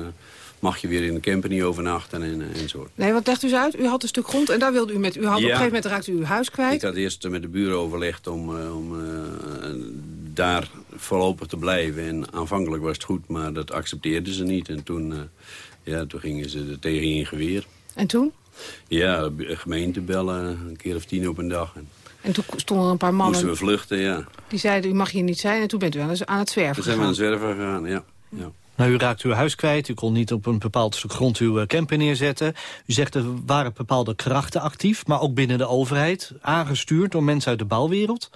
mag je weer in de camper niet overnachten en, eh, enzovoort. Nee, wat legt u eens uit? U had een stuk grond en daar wilde u met... U had op een gegeven moment raakte u uw huis kwijt. Ik had eerst met de buren overlegd om, eh, om eh, daar voorlopig te blijven. En aanvankelijk was het goed, maar dat accepteerden ze niet. En toen, ja, toen gingen ze er tegen in geweer. En toen? Ja, gemeente bellen, een keer of tien op een dag. En En toen stonden er een paar mannen moesten we vluchten, ja. die zeiden... u mag hier niet zijn. En toen bent u aan, aan het zwerven Toen zijn we aan gegaan. het zwerven gegaan, ja. ja. Nou, u raakt uw huis kwijt, u kon niet op een bepaald stuk grond uw eh, camper neerzetten. U zegt er waren bepaalde krachten actief, maar ook binnen de overheid... aangestuurd door mensen uit de bouwwereld.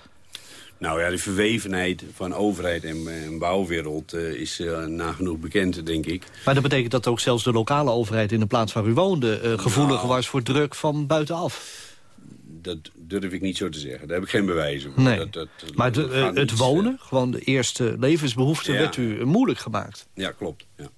Nou ja, de verwevenheid van overheid en, en bouwwereld eh, is eh, nagenoeg bekend, denk ik. Maar dat betekent dat ook zelfs de lokale overheid in de plaats waar u woonde... gevoelig Nou. was voor druk van buitenaf. Dat durf ik niet zo te zeggen. Daar heb ik geen bewijs over. Nee. Dat, dat, Maar dat de, eh, het niet, wonen, gewoon de eerste levensbehoefte... Ja. werd u eh, moeilijk gemaakt. eh, ja, klopt. Ja.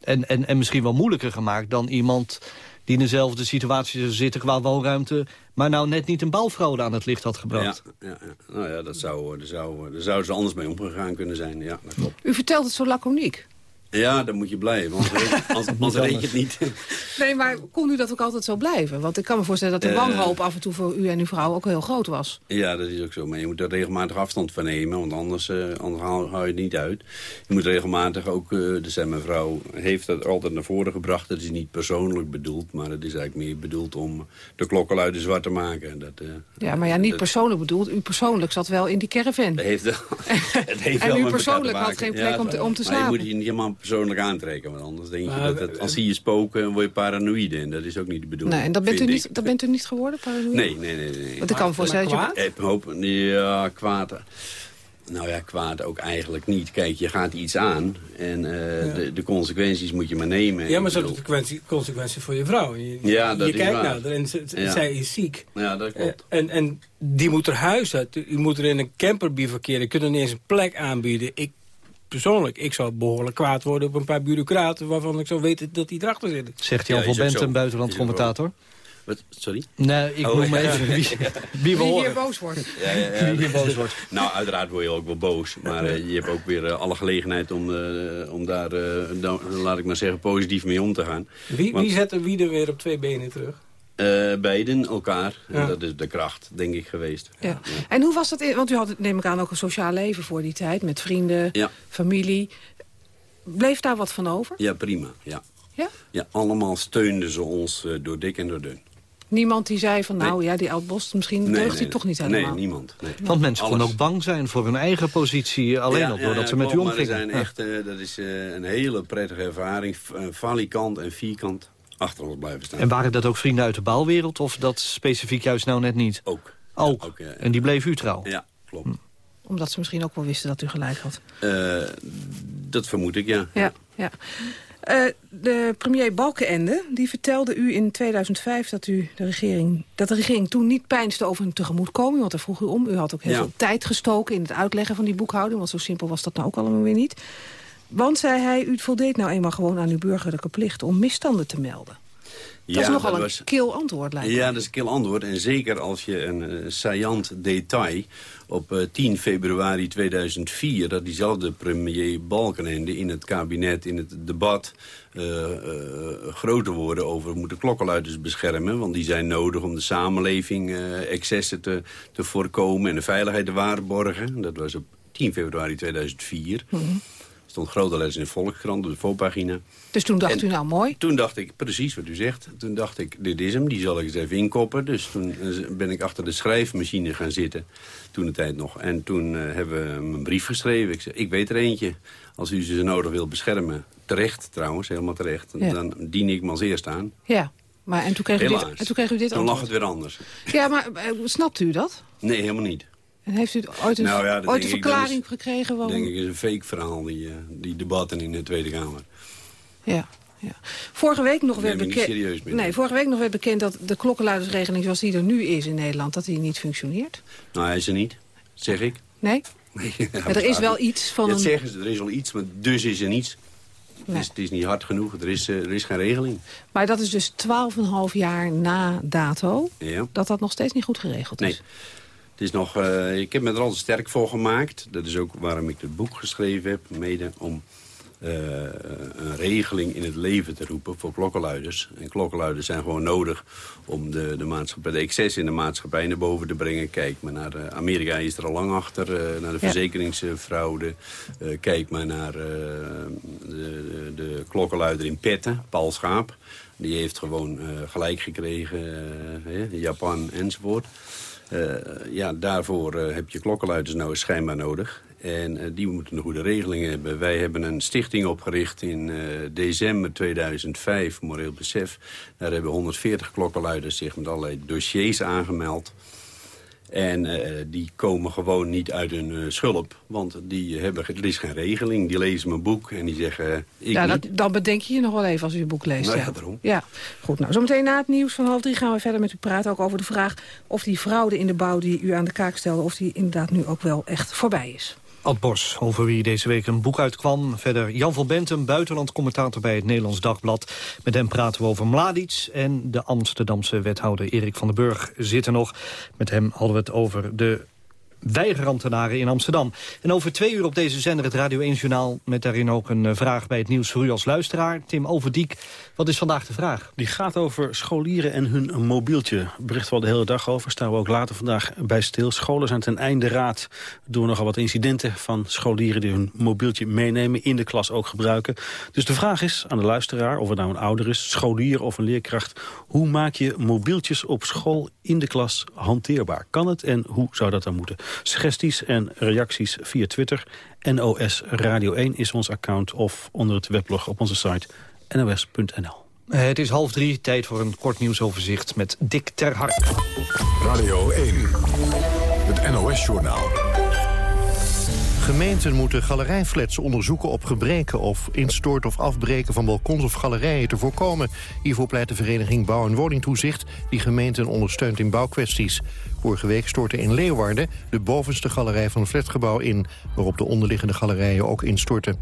En, en, en misschien wel moeilijker gemaakt dan iemand die in dezelfde situatie zitten qua woonruimte... maar nou net niet een bouwfraude aan het licht had gebracht. Ja, ja, ja. Nou ja, dat zou, daar, zou, daar zouden ze anders mee omgegaan kunnen zijn. Ja, dat klopt. U vertelt het zo laconiek. Ja, dan moet je blijven, anders, anders weet je het niet. [LAUGHS] Nee, maar kon u dat ook altijd zo blijven? Want ik kan me voorstellen dat de Eh. wanhoop af en toe voor u en uw vrouw ook heel groot was. Ja, dat is ook zo. Maar je moet er regelmatig afstand van nemen, want anders, eh, anders haal, hou je het niet uit. Je moet regelmatig ook, eh dus mijn vrouw, heeft dat altijd naar voren gebracht. Dat is niet persoonlijk bedoeld, maar het is eigenlijk meer bedoeld om de klokkenluiden zwart te maken. Dat, eh, Ja, maar ja, niet dat- persoonlijk bedoeld. U persoonlijk zat wel in die caravan. heeft wel, [LAUGHS] het heeft En wel u persoonlijk had geen plek om te- om te Maar je moet je niet helemaal persoonlijk aantrekken, want anders denk je dat het, als zie je spoken, dan word je paranoïde. En dat is ook niet de bedoeling. Nee, en dat bent, u niet, ik. dat bent u niet geworden, paranoïde? Nee, nee, nee. nee. Want ik kan voorstellen dat je... Ik hoop, ja, kwaad. Nou ja, kwaad ook eigenlijk niet. Kijk, je gaat iets aan en eh, de, de consequenties moet je maar nemen. Ja, maar zo de bedoel- consequentie, consequentie voor je vrouw. Je, Ja, dat je is kijkt waar. naar haar en ze- ze- Ja. zij is ziek. Ja, dat klopt. En, en die moet er huis uit. U moet er in een camper bivakeren. Je kunt er niet eens een plek aanbieden. Ik, persoonlijk, ik zou behoorlijk kwaad worden op een paar bureaucraten... waarvan ik zo weet dat die erachter zitten. Zegt Jan Ja, van Bent, een buitenlandcommentator. Wat, sorry? Nee, ik Oh, noem ja. even wie, [LAUGHS] wie we Wie horen. hier boos wordt. Ja, ja, ja. [LAUGHS] Wie hier boos wordt. Nou, uiteraard word je ook wel boos. Maar eh, je hebt ook weer eh, alle gelegenheid om, eh, om daar, eh, dan, laat ik maar zeggen, positief mee om te gaan. Wie, Want- wie zet er wie er weer op twee benen terug? Eh, beiden, elkaar. En dat is de kracht, denk ik, geweest. Ja. En hoe was dat? In, want u had, neem ik aan, ook een sociaal leven voor die tijd. Met vrienden, Ja. familie. Bleef daar wat van over? Ja, prima. Ja. Ja? Ja, allemaal steunden ze ons eh, door dik en door dun. Niemand die zei van, nou ja, die oud-Bos, misschien deugt hij toch niet helemaal. Nee, niemand. Nee. Want mensen Alles. konden ook bang zijn voor hun eigen positie... alleen Ja, al doordat ja, ze met u maar omgingen. er zijn Ja. echt, eh, dat is eh, een hele prettige ervaring. Valikant en vierkant achter ons blijven staan. En waren dat ook vrienden uit de bouwwereld of dat specifiek juist nou net niet? Ook. Ook. ook, ja, ja. En die bleef u trouw? Ja, klopt. Omdat ze misschien ook wel wisten dat u gelijk had. Eh, dat vermoed ik, ja. Ja, ja. Eh, de premier Balkenende die vertelde u in 2005 dat, u de regering, dat de regering toen niet peinsde over een tegemoetkoming. Want daar vroeg u om. U had ook heel Ja. veel tijd gestoken in het uitleggen van die boekhouding. Want zo simpel was dat nou ook allemaal weer niet. Want, zei hij, u voldeed nou eenmaal gewoon aan uw burgerlijke plicht om misstanden te melden. Dat is nogal een was- kil antwoord, lijkt me. Ja, dat is een kil antwoord. En zeker als je een eh, saillant detail op eh, 10 februari 2004... dat diezelfde premier Balkenende in het kabinet, in het debat... eh, eh, grote woorden over moeten klokkenluiders beschermen. Want die zijn nodig om de samenleving eh, excessen te, te voorkomen... en de veiligheid te waarborgen. Dat was op 10 februari 2004. Stond grote letters in de Volkskrant op de voorpagina. Dus toen dacht En u, nou mooi. Toen dacht ik, precies wat u zegt, toen dacht ik, dit is hem, die zal ik eens even inkoppen. Dus toen eh, ben ik achter de schrijfmachine gaan zitten, toen de tijd nog. En toen eh, hebben we hem een brief geschreven. Ik zei, ik weet er eentje, als u ze nodig wil beschermen. Terecht trouwens, helemaal terecht. Ja. Dan dien ik me als eerste aan. Ja, maar en toen kreeg, u dit, en toen kreeg u dit Toen lag het weer anders. Ja, maar eh, snapt u dat? Nee, helemaal niet. Heeft u ooit een, Nou ja, ooit een verklaring is- gekregen? Waarom? denk ik is een fake verhaal, die, eh, die debatten in de Tweede Kamer. Ja, ja. Vorige week nog werd bekend. Nee, vorige week nog werd bekend dat de klokkenluidersregeling zoals die er nu is in Nederland, dat die niet functioneert. Nou, hij is er niet, zeg ik. Nee? Nee, Maar er is wel iets van Dat een... zeggen ze, er is wel iets, maar dus is er niets. Nee. Het, is, het is niet hard genoeg, er is, eh, er is geen regeling. Maar dat is dus 12,5 jaar na dato Ja. dat dat nog steeds niet goed geregeld Nee. Het is nog, eh, ik heb me er altijd sterk voor gemaakt. Dat is ook waarom ik het boek geschreven heb. Mede om eh, een regeling in het leven te roepen voor klokkenluiders. En klokkenluiders zijn gewoon nodig om de, de, maatschappij, de excess in de maatschappij naar boven te brengen. Kijk maar naar eh, Amerika, is er al lang achter. naar de Ja. verzekeringsfraude. Kijk maar naar de, de, de klokkenluider in Petten, Paul Schaap. Die heeft gewoon gelijk gekregen, Japan enzovoort. Eh, ja, daarvoor eh, heb je klokkenluiders nou schijnbaar nodig. En eh, die moeten een goede regeling hebben. Wij hebben een stichting opgericht in december 2005, Moreel Besef. Daar hebben 140 klokkenluiders zich met allerlei dossiers aangemeld. En eh, die komen gewoon niet uit hun eh, schulp. Want die hebben, er is geen regeling. Die lezen mijn boek en die zeggen... eh, ik ja, dat, dan bedenk je je nog wel even als u het boek leest. Nou ja. ja, daarom. Ja, goed. Nou, zometeen na het nieuws van half drie gaan we verder met u praten. Ook over de vraag of die fraude in de bouw die u aan de kaak stelde... of die inderdaad nu ook wel echt voorbij is. Ad Bos, over wie deze week een boek uitkwam. Verder Jan van Bentum, buitenlandcommentator bij het Nederlands Dagblad. Met hem praten we over Mladic en de Amsterdamse wethouder Erik van den Burg zit er nog. Met hem hadden we het over de weigerambtenaren in Amsterdam. En over twee uur op deze zender het Radio 1-journaal... met daarin ook een eh, vraag bij het nieuws voor u als luisteraar. Tim Overdiek, wat is vandaag de vraag? Die gaat over scholieren en hun mobieltje. Bericht wel de hele dag over, staan we ook later vandaag bij stil. Scholen zijn ten einde raad door nogal wat incidenten van scholieren... die hun mobieltje meenemen, in de klas ook gebruiken. Dus de vraag is aan de luisteraar, of het nou een ouder is... scholier of een leerkracht, hoe maak je mobieltjes op school in de klas hanteerbaar? Kan het en hoe zou dat dan moeten? Suggesties en reacties via Twitter. NOS Radio 1 is ons account of onder het weblog op onze site nos.nl. Het is half drie, tijd voor een kort nieuwsoverzicht met Dick Terhart. Radio 1, het NOS-journaal. Gemeenten moeten galerijflats onderzoeken op gebreken... of instort of afbreken van balkons of galerijen te voorkomen. Hiervoor pleit de vereniging Bouw- en Woningtoezicht... die gemeenten ondersteunt in bouwkwesties. Vorige week stortte in Leeuwarden de bovenste galerij van het flatgebouw in... waarop de onderliggende galerijen ook instortten.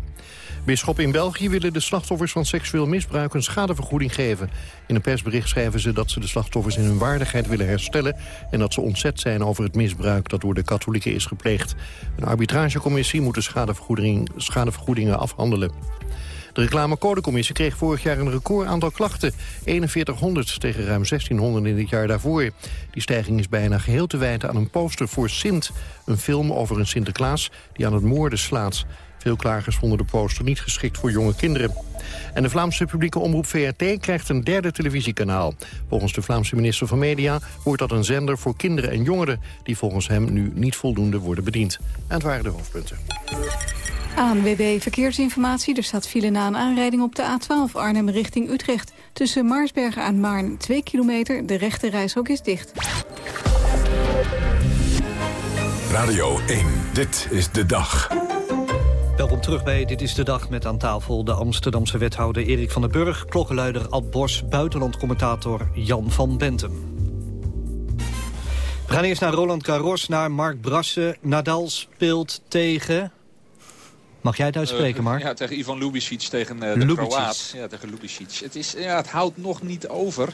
Bisschop in België willen de slachtoffers van seksueel misbruik een schadevergoeding geven. In een persbericht schrijven ze dat ze de slachtoffers in hun waardigheid willen herstellen... en dat ze ontzet zijn over het misbruik dat door de katholieken is gepleegd. Een arbitragecommissie moet de schadevergoeding, schadevergoedingen afhandelen. De reclamecodecommissie kreeg vorig jaar een record aantal klachten. 4100 tegen ruim 1600 in het jaar daarvoor. Die stijging is bijna geheel te wijten aan een poster voor Sint. Een film over een Sinterklaas die aan het moorden slaat. Veel klagers vonden de poster niet geschikt voor jonge kinderen. En de Vlaamse publieke omroep VRT krijgt een derde televisiekanaal. Volgens de Vlaamse minister van Media wordt dat een zender voor kinderen en jongeren... die volgens hem nu niet voldoende worden bediend. En het waren de hoofdpunten. ANWB Verkeersinformatie. Er staat file na een aanrijding op de A12 Arnhem richting Utrecht. Tussen Maarsbergen en Maarn 2 kilometer. De rechte reishok is dicht. Radio 1, dit is de dag. Welkom terug bij Dit is de Dag met aan tafel de Amsterdamse wethouder Erik van den Burg... klokkenluider Ad Bos, buitenlandcommentator Jan van Bentum. We gaan eerst naar Roland Garros, naar Mark Brassen. Nadal speelt tegen Mag jij het uitspreken, Mark? ja, tegen Ivan Lubicic, tegen uh, de Kroaat. Ja, tegen Lubicic. Het, is, ja, het houdt nog niet over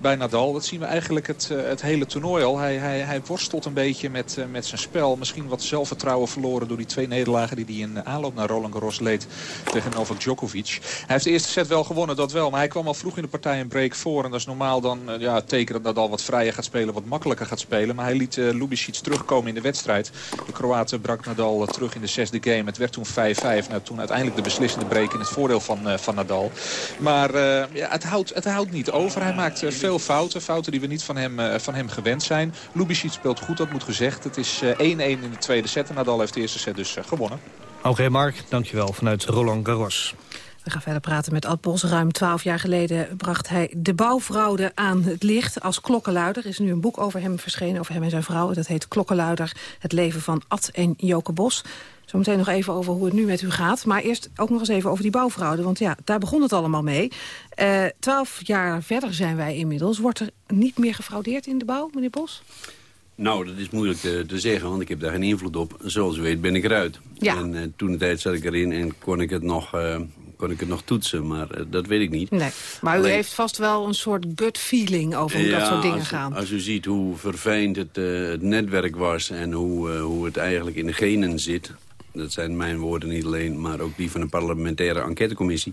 bij Nadal. Dat zien we eigenlijk het, uh, het hele toernooi al. Hij, hij, hij worstelt een beetje met, uh, met zijn spel. Misschien wat zelfvertrouwen verloren door die twee nederlagen... die hij in aanloop naar Roland Garros leed tegen Novak Djokovic. Hij heeft de eerste set wel gewonnen, dat wel. Maar hij kwam al vroeg in de partij een break voor. En dat is normaal dan ja, het teken dat Nadal wat vrijer gaat spelen... wat makkelijker gaat spelen. Maar hij liet Lubicic terugkomen in de wedstrijd. De Kroaten brak Nadal terug in de zesde game. Het werd toen 5 5-5. Nou, toen uiteindelijk de beslissende break in het voordeel van, uh, van Nadal. Maar uh, ja, het, houdt, het houdt niet over. Hij maakt uh, veel fouten. Fouten die we niet van hem, van hem gewend zijn. Lubicic speelt goed, dat moet gezegd. Het is 1-1 in de tweede set. En Nadal heeft de eerste set dus gewonnen. Oké, okay, Mark. Dankjewel vanuit Roland Garros. We gaan verder praten met Ad Bos. Ruim twaalf jaar geleden bracht hij de bouwfraude aan het licht als klokkenluider. Er is nu een boek over hem verschenen, over hem en zijn vrouw. Dat heet Klokkenluider, het leven van Ad en Joke Bos. Zometeen nog even over hoe het nu met u gaat. Maar eerst ook nog eens even over die bouwfraude. Want ja, daar begon het allemaal mee. Uh, twaalf jaar verder zijn wij inmiddels. Wordt er niet meer gefraudeerd in de bouw, meneer Bos? Nou, dat is moeilijk te, te, zeggen, want ik heb daar geen invloed op. Zoals u weet ben ik eruit. Ja. En uh, toen de tijd zat ik erin en kon ik het nog... Uh, kon ik het nog toetsen, maar uh, dat weet ik niet. Nee, maar u Alleen, heeft vast wel een soort gut feeling over hoe ja, dat soort dingen als, gaan. Als u ziet hoe verfijnd het, uh, het netwerk was en hoe, uh, hoe het eigenlijk in de genen zit... dat zijn mijn woorden niet alleen, maar ook die van de parlementaire enquêtecommissie...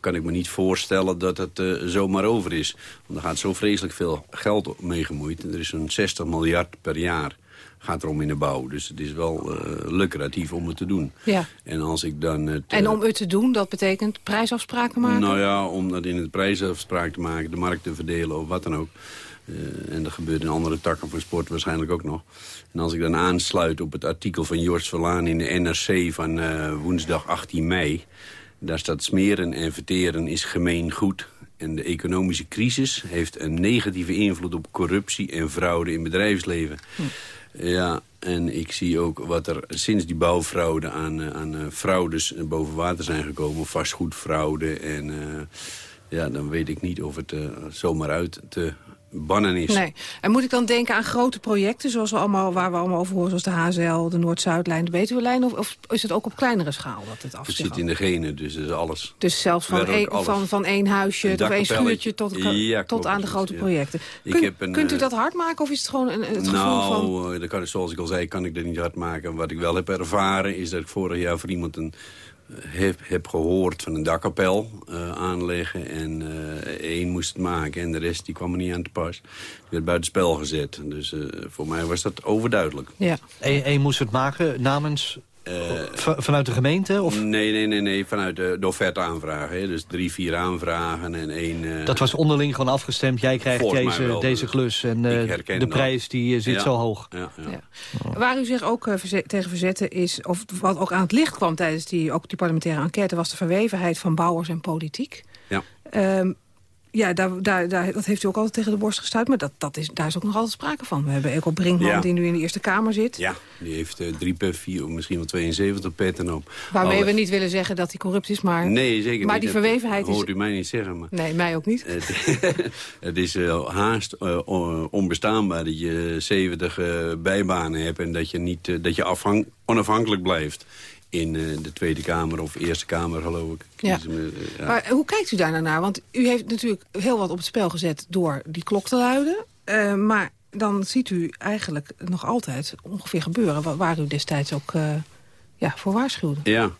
kan ik me niet voorstellen dat het uh, zomaar over is. Want er gaat zo vreselijk veel geld mee gemoeid. Er is zo'n 60 miljard per jaar gaat erom in de bouw. Dus het is wel uh, lucratief om het te doen. Ja. En als ik dan... Het, en om het te doen, dat betekent prijsafspraken maken? Nou ja, om dat in het prijsafspraak te maken, de markt te verdelen of wat dan ook. Uh, en dat gebeurt in andere takken van sport waarschijnlijk ook nog. En als ik dan aansluit op het artikel van Jort Verlaan in de NRC van uh, woensdag 18 mei... daar staat smeren en verteren is gemeen goed... En de economische crisis heeft een negatieve invloed op corruptie en fraude in bedrijfsleven. Hm. Ja, en ik zie ook wat er sinds die bouwfraude aan, aan uh, fraudes boven water zijn gekomen. Vastgoedfraude en ja, dan weet ik niet of het uh, zomaar uit te bannen is. Nee. En moet ik dan denken aan grote projecten zoals we allemaal, waar we allemaal over horen... zoals de HZL, de Noord-Zuidlijn, de Betuwelijn... Of, of is het ook op kleinere schaal dat het af Het zit in de genen, dus is alles. Dus zelfs van, alles. van, van één huisje Een of één schuurtje tot, Ja, tot aan de grote ja. projecten. Kun- een, kunt u eh, dat hard maken of is het gewoon een, het gevoel nou, van... eh, kan, zoals ik al zei, kan ik dat niet hard maken. Wat ik wel heb ervaren is dat ik vorig jaar voor iemand een, eh, heb, heb gehoord van een dakkapel eh, aanleggen. En eh, één moest het maken en de rest die kwam er niet aan te pas. Die werd buitenspel gezet. Dus eh, voor mij was dat overduidelijk. Ja. Eén één moest het maken namens... Eh, vanuit de gemeente? Of? Nee, nee, nee, nee, vanuit de, de offerte aanvragen. Hè. Dus drie, vier aanvragen en één... eh, Dat was onderling gewoon afgestemd. Jij krijgt Volgens deze, wel, deze dus klus en eh, de dat. prijs die zit Ja. zo hoog. Ja, ja. Waar u zich ook eh, verze- tegen verzetten is, of wat ook aan het licht kwam tijdens die, ook die parlementaire enquête, was de verwevenheid van bouwers en politiek. Ja. Ehm, ja, daar, daar, daar, dat heeft u ook altijd tegen de borst gestuurd, maar dat, dat is, daar is ook nog altijd sprake van. We hebben Eko Brinkman, Ja. die nu in de Eerste Kamer zit. Ja, die heeft eh, drie per vier, of misschien wel 72 petten op. Waarmee we niet willen zeggen dat hij corrupt is, maar... Nee, zeker Maar niet. die Dat verwevenheid is... hoort u mij niet zeggen, maar... Nee, mij ook niet. Het, [LAUGHS] is eh, haast eh, on- onbestaanbaar dat je 70 eh, bijbanen hebt... en dat je, niet, dat je afhang, onafhankelijk blijft in eh, de Tweede Kamer of Eerste Kamer, geloof ik. Ja. Eh, ja. Maar hoe kijkt u daar nou naar? Want u heeft natuurlijk heel wat op het spel gezet door die klok te luiden. Eh, maar dan ziet u eigenlijk nog altijd ongeveer gebeuren... wa- waar u destijds ook ja, voor waarschuwde. Ja.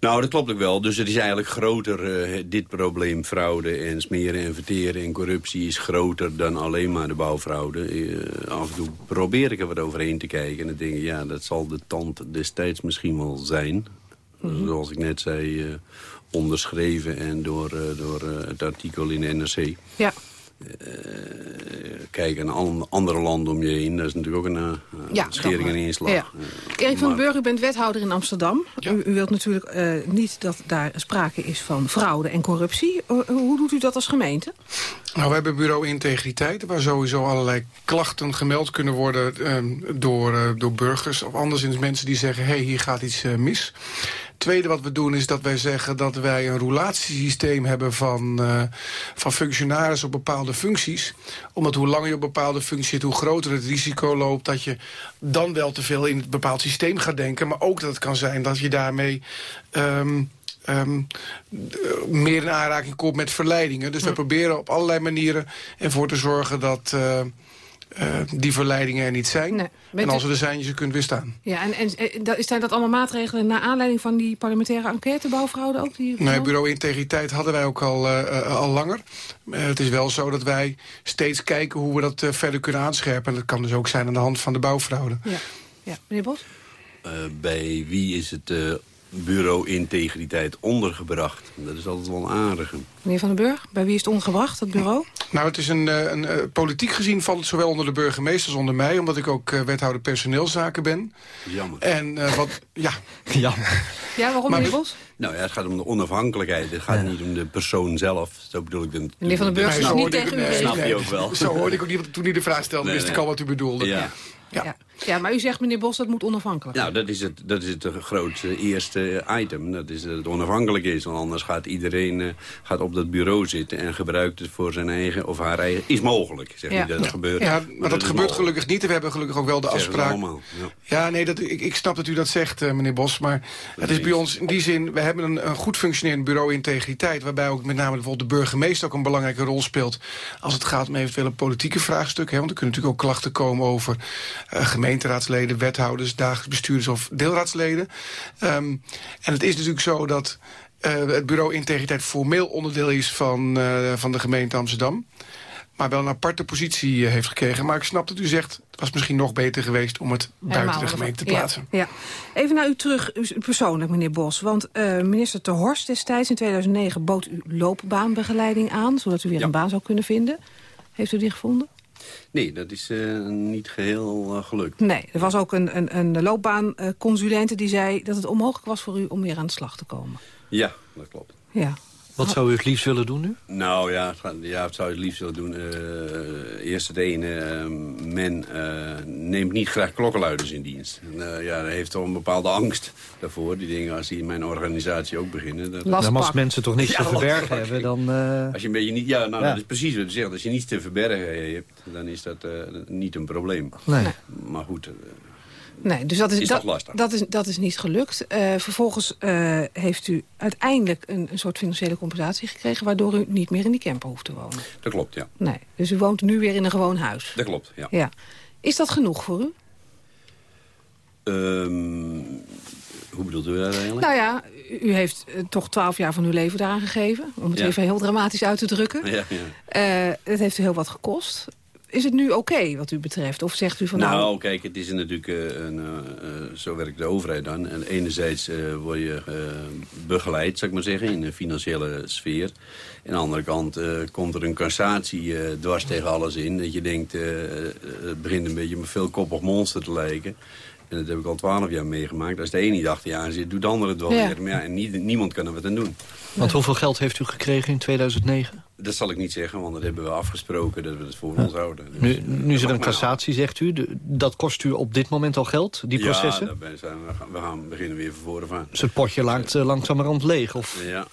Nou, dat klopt ook wel. Dus het is eigenlijk groter, eh, dit probleem fraude en smeren en verteren en corruptie is groter dan alleen maar de bouwfraude. Eh, af en toe probeer ik er wat overheen te kijken en dan denk ik, ja, dat zal de tand destijds misschien wel zijn. Zoals ik net zei, eh, onderschreven en door, door het artikel in de NRC. Ja. Kijk, een an- andere landen om je heen, dat is natuurlijk ook een eh, Ja, schering en inslag. ja. Erik van den Burg, u bent wethouder in Amsterdam. U, u wilt natuurlijk eh, niet dat daar sprake is van fraude en corruptie. Eh, hoe doet u dat als gemeente? Nou, we hebben een bureau integriteit... waar sowieso allerlei klachten gemeld kunnen worden ehm, door, eh, door burgers... of anderszins mensen die zeggen, hé, hey, hier gaat iets eh, mis. Tweede wat we doen is dat wij zeggen dat wij een roulatiesysteem hebben... van, eh, van functionarissen op bepaalde functies. Omdat hoe langer je op bepaalde functie zit... hoe groter het risico loopt dat je dan wel te veel in het bepaald systeem gaat denken. Maar ook dat het kan zijn dat je daarmee... ehm, ehm, meer in aanraking komt met verleidingen. Dus we proberen op allerlei manieren ervoor te zorgen dat eh, eh, die verleidingen er niet zijn. Bent en als ze er zijn, je ze kunt weerstaan. Ja, en, en zijn dat allemaal maatregelen naar aanleiding van die parlementaire enquête, bouwfraude ook? Die Nee, bureau integriteit hadden wij ook al, eh, eh, al langer. Eh, het is wel zo dat wij steeds kijken hoe we dat verder kunnen aanscherpen. En dat kan dus ook zijn aan de hand van de bouwfraude. Ja. ja, meneer Bos? Eh, bij wie is het eh, bureau integriteit ondergebracht? Dat is altijd wel een aardige. Meneer Van den Burg, bij wie is het ongebracht, dat bureau? Nou, het is een, eh, een eh, politiek gezien valt het zowel onder de burgemeester als onder mij, omdat ik ook eh, wethouder personeelzaken ben. Jammer. En eh, wat, [LAUGHS] ja. ja. Ja, waarom Maar meneer Bos? Nou ja, het gaat om de onafhankelijkheid. Het gaat niet om de persoon zelf. Zo bedoel ik het. Meneer Van den Burg is niet tegen u. Snap je ook wel. Zo hoorde ik ook niet, want toen hij de vraag stelde, Nee, wist ik al wat u bedoelde. Ja. Ja. ja, maar u zegt meneer Bos, dat moet onafhankelijk. Nou, dat is het, dat is het eh, grootste eerste item. Dat is dat het onafhankelijk is. Want anders gaat iedereen eh, gaat op dat bureau zitten... en gebruikt het voor zijn eigen of haar eigen... Is mogelijk, zeg Ja. dat gebeurt. Ja, maar dat gebeurt mogelijk. gelukkig niet. En we hebben gelukkig ook wel de afspraak. allemaal, ja. Ja, nee, dat, ik, ik snap dat u dat zegt, eh, meneer Bos. Maar het is bij ons in die zin... we hebben een, een goed functionerend bureau integriteit... waarbij ook met name bijvoorbeeld de burgemeester ook een belangrijke rol speelt... als het gaat om eventuele politieke vraagstukken. Hè, want er kunnen natuurlijk ook klachten komen over eh, gemeenteraadsleden... wethouders, dagelijks bestuurders of deelraadsleden. Ehm, en het is natuurlijk zo dat... eh, het bureau integriteit formeel onderdeel is van, eh, van de gemeente Amsterdam maar wel een aparte positie eh, heeft gekregen. Maar ik snap dat u zegt, het was misschien nog beter geweest... om het buiten Helemaal de gemeente te plaatsen. Ja, Even naar u terug, u persoonlijk, meneer Bos. Want minister Ter Horst destijds in 2009 bood u loopbaanbegeleiding aan... zodat u weer een baan zou kunnen vinden. Heeft u die gevonden? Nee, dat is eh, niet geheel eh, gelukt. Nee, er was ook een, een, een loopbaanconsulente die zei dat het onmogelijk was voor u om weer aan de slag te komen. Ja, dat klopt. Ja. Wat zou u het liefst willen doen nu? Nou ja, het gaat- ja wat zou je het liefst willen doen? Eh, eerst het ene, eh, men eh, neemt niet graag klokkenluiders in dienst. En, eh, ja, hij heeft toch een bepaalde angst daarvoor. Die dingen, als die in mijn organisatie ook beginnen. Dat... Nou, maar als mensen toch niks Ja, te verbergen lastpak. hebben, dan... eh, Als je een beetje niet, ja, nou, Ja. dat is precies wat je zegt. Als je niets te verbergen hebt, dan is dat eh, niet een probleem. Nee. Maar goed, Nee, dus dat is, Is dat, lastig? Dat is, dat is niet gelukt. Eh, vervolgens eh, heeft u uiteindelijk een, een soort financiële compensatie gekregen... waardoor u niet meer in die camper hoeft te wonen. dat klopt, ja. Nee, dus u woont nu weer in een gewoon huis. Dat klopt, ja. Ja. Is dat genoeg voor u? Ehm, hoe bedoelt u dat eigenlijk? Nou ja, u- heeft eh, toch twaalf jaar van uw leven daaraan gegeven. Om het Ja. even heel dramatisch uit te drukken. Ja, ja. Eh, het heeft u heel wat gekost. Is het nu oké wat u betreft? Of zegt u van nou... Nou, kijk, het is natuurlijk eh, een, eh, eh, zo werkt de overheid dan. En enerzijds eh, word je begeleid, zou ik maar zeggen, in de financiële sfeer. En aan de andere kant eh, komt er een cassatie eh, dwars tegen alles in. Dat je denkt, het begint een beetje met veel koppig monster te lijken. En dat heb ik al twaalf jaar meegemaakt. Als de ene niet achter je aan zit, doet de andere het wel Ja. weer. Maar ja, en niet- niemand kan er wat aan doen. Want hoeveel geld heeft u gekregen in 2009? Dat zal ik niet zeggen, want dat hebben we afgesproken dat we het voor ons houden. Dus, Nu, eh, nu dat is er een cassatie, zegt u. De- dat kost u op dit moment al geld, die processen? Ja, daarbij zijn we, gaan, we gaan beginnen weer van voren aan. Dus het potje uh, langzamerhand leeg? Of... Ja, ja,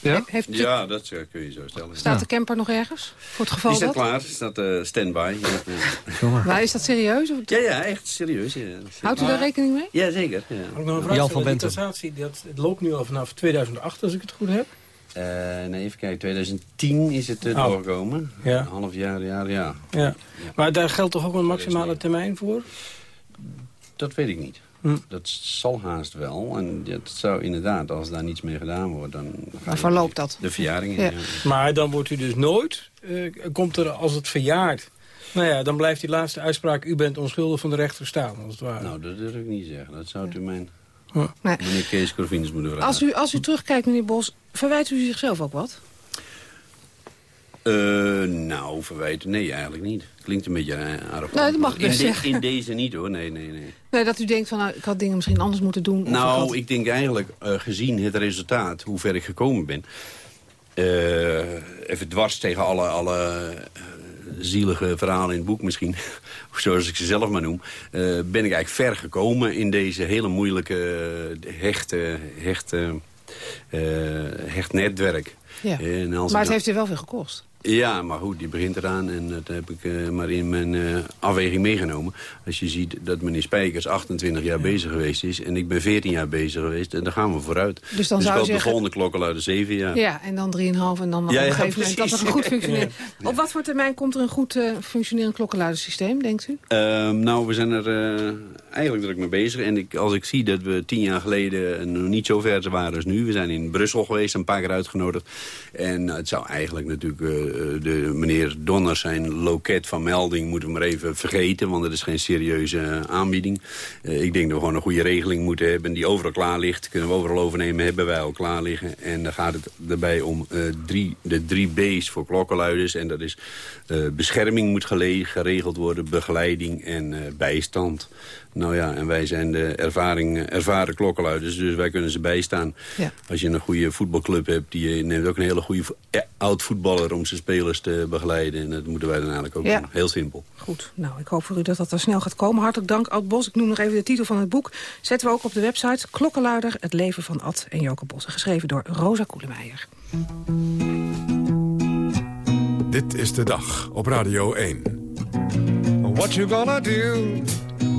ja. Ja? Heeft u- ja dat eh, kun je zo stellen. Staat de camper nog ergens? Voor het geval Die staat dat? klaar, staat eh standby. Ja, Maar is dat serieus? Of... ja, ja, echt serieus. Ja. Houdt u daar rekening mee? Ja, zeker. Ja. Nog een vraag Jan van Die Benten. cassatie, dat, het loopt nu al vanaf 2008, als ik het goed heb. Eh, nee, even kijken. 2010 is het uh, Oh. doorgekomen. Ja. Een half jaar, jaar, ja. Ja. Maar daar geldt toch ook een maximale termijn voor? Dat weet ik niet. Hm. Dat zal haast wel. En dat zou inderdaad, als daar niets mee gedaan wordt, dan... Maar verloopt dat? De verjaring in, Ja. ja. Maar dan wordt u dus nooit, eh, komt er als het verjaart... Nou ja, dan blijft die laatste uitspraak... u bent onschuldig van de rechter staan, als het ware. Nou, dat durf ik niet zeggen. Dat zou u mijn... Nee. Meneer Kees Corvinus vragen. Als u, als u terugkijkt, meneer Bos, verwijt u zichzelf ook wat? Eh, nou, verwijten, nee, eigenlijk niet. Klinkt een beetje eh, arrogant. Nee, dat mag ik in, de- zeggen. in deze niet, hoor. Nee, nee, nee. Nee, dat u denkt van, nou, ik had dingen misschien anders moeten doen. ik Nou, had- ik denk eigenlijk, eh, gezien het resultaat, hoe ver ik gekomen ben... eh, even dwars tegen alle, alle eh, zielige verhalen in het boek misschien... [LAUGHS] zoals ik ze zelf maar noem... eh, ben ik eigenlijk ver gekomen in deze hele moeilijke, eh, hechte, hechte, eh, hecht netwerk. Ja. Maar het heeft u wel veel gekost. Ja, maar goed, die begint eraan en dat heb ik eh, maar in mijn eh, afweging meegenomen. Als je ziet dat meneer Spijkers 28 jaar bezig geweest is... en ik ben 14 jaar bezig geweest, en dan gaan we vooruit. Dus dan zou ik je hoop de zeggen- volgende klokkenluider 7 jaar. Ja, en dan 3,5 en dan Ja, op een ja, gegeven moment dat er een goed functionerend... Op wat voor termijn komt er een goed eh, functionerend klokkenluidersysteem, denkt u? Ehm, nou, we zijn er eigenlijk druk mee bezig. En ik, als ik zie dat we tien jaar geleden nog niet zo ver waren als nu... we zijn in Brussel geweest, een paar keer uitgenodigd. En eh, het zou eigenlijk natuurlijk de meneer Donner zijn loket van melding... moeten we maar even vergeten, want dat is geen serieuze eh, aanbieding. Eh, ik denk dat we gewoon een goede regeling moeten hebben... die overal klaar ligt. Kunnen we overal overnemen, hebben wij al klaar liggen. En dan gaat het erbij om eh, drie, de drie B's voor klokkenluiders. En dat is eh, bescherming moet geregeld worden, begeleiding en eh, bijstand. Nou ja, en wij zijn de ervaring, eh, ervaren klokkenluiders, dus wij kunnen ze bijstaan. Ja. Als je een goede voetbalclub hebt, die eh, neemt ook een hele goede vo- eh, oud-voetballer om zijn spelers te begeleiden. En dat moeten wij dan eigenlijk ook Ja. doen. Heel simpel. Goed, nou, ik hoop voor u dat dat er snel gaat komen. Hartelijk dank, Ad Bos. Ik noem nog even de titel van het boek. Zetten we ook op de website. Klokkenluider, het leven van Ad en Joke Bos. Geschreven door Rosa Koelemeijer. Dit is de dag op Radio 1. What you gonna do?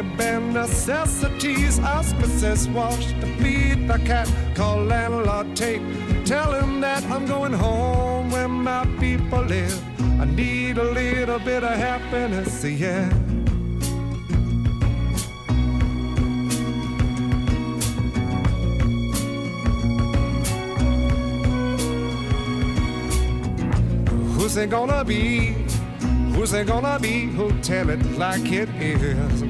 Only bare necessities. Mrs. Wash to feed the cat. Call landlord tape. Tell him that I'm going home where my people live. I need a little bit of happiness, yeah. Who's it gonna be? Who's it gonna be who'll tell it like it is?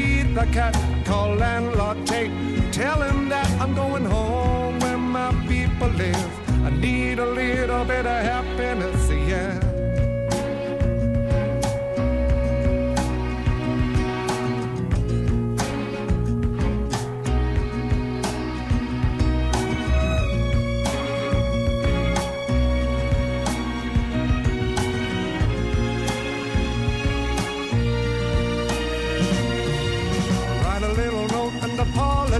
the cat. Call landlord Tate. Tell him that I'm going home where my people live. I need a little bit of happiness, yeah.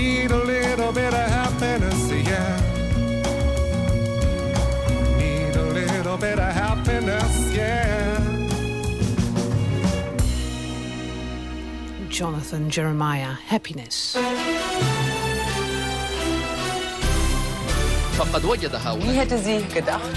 need a little bit of happiness, yeah. Need a little bit of happiness, yeah. Jonathan Jeremiah, Happiness. فقد وجدها Wie hätte sie gedacht?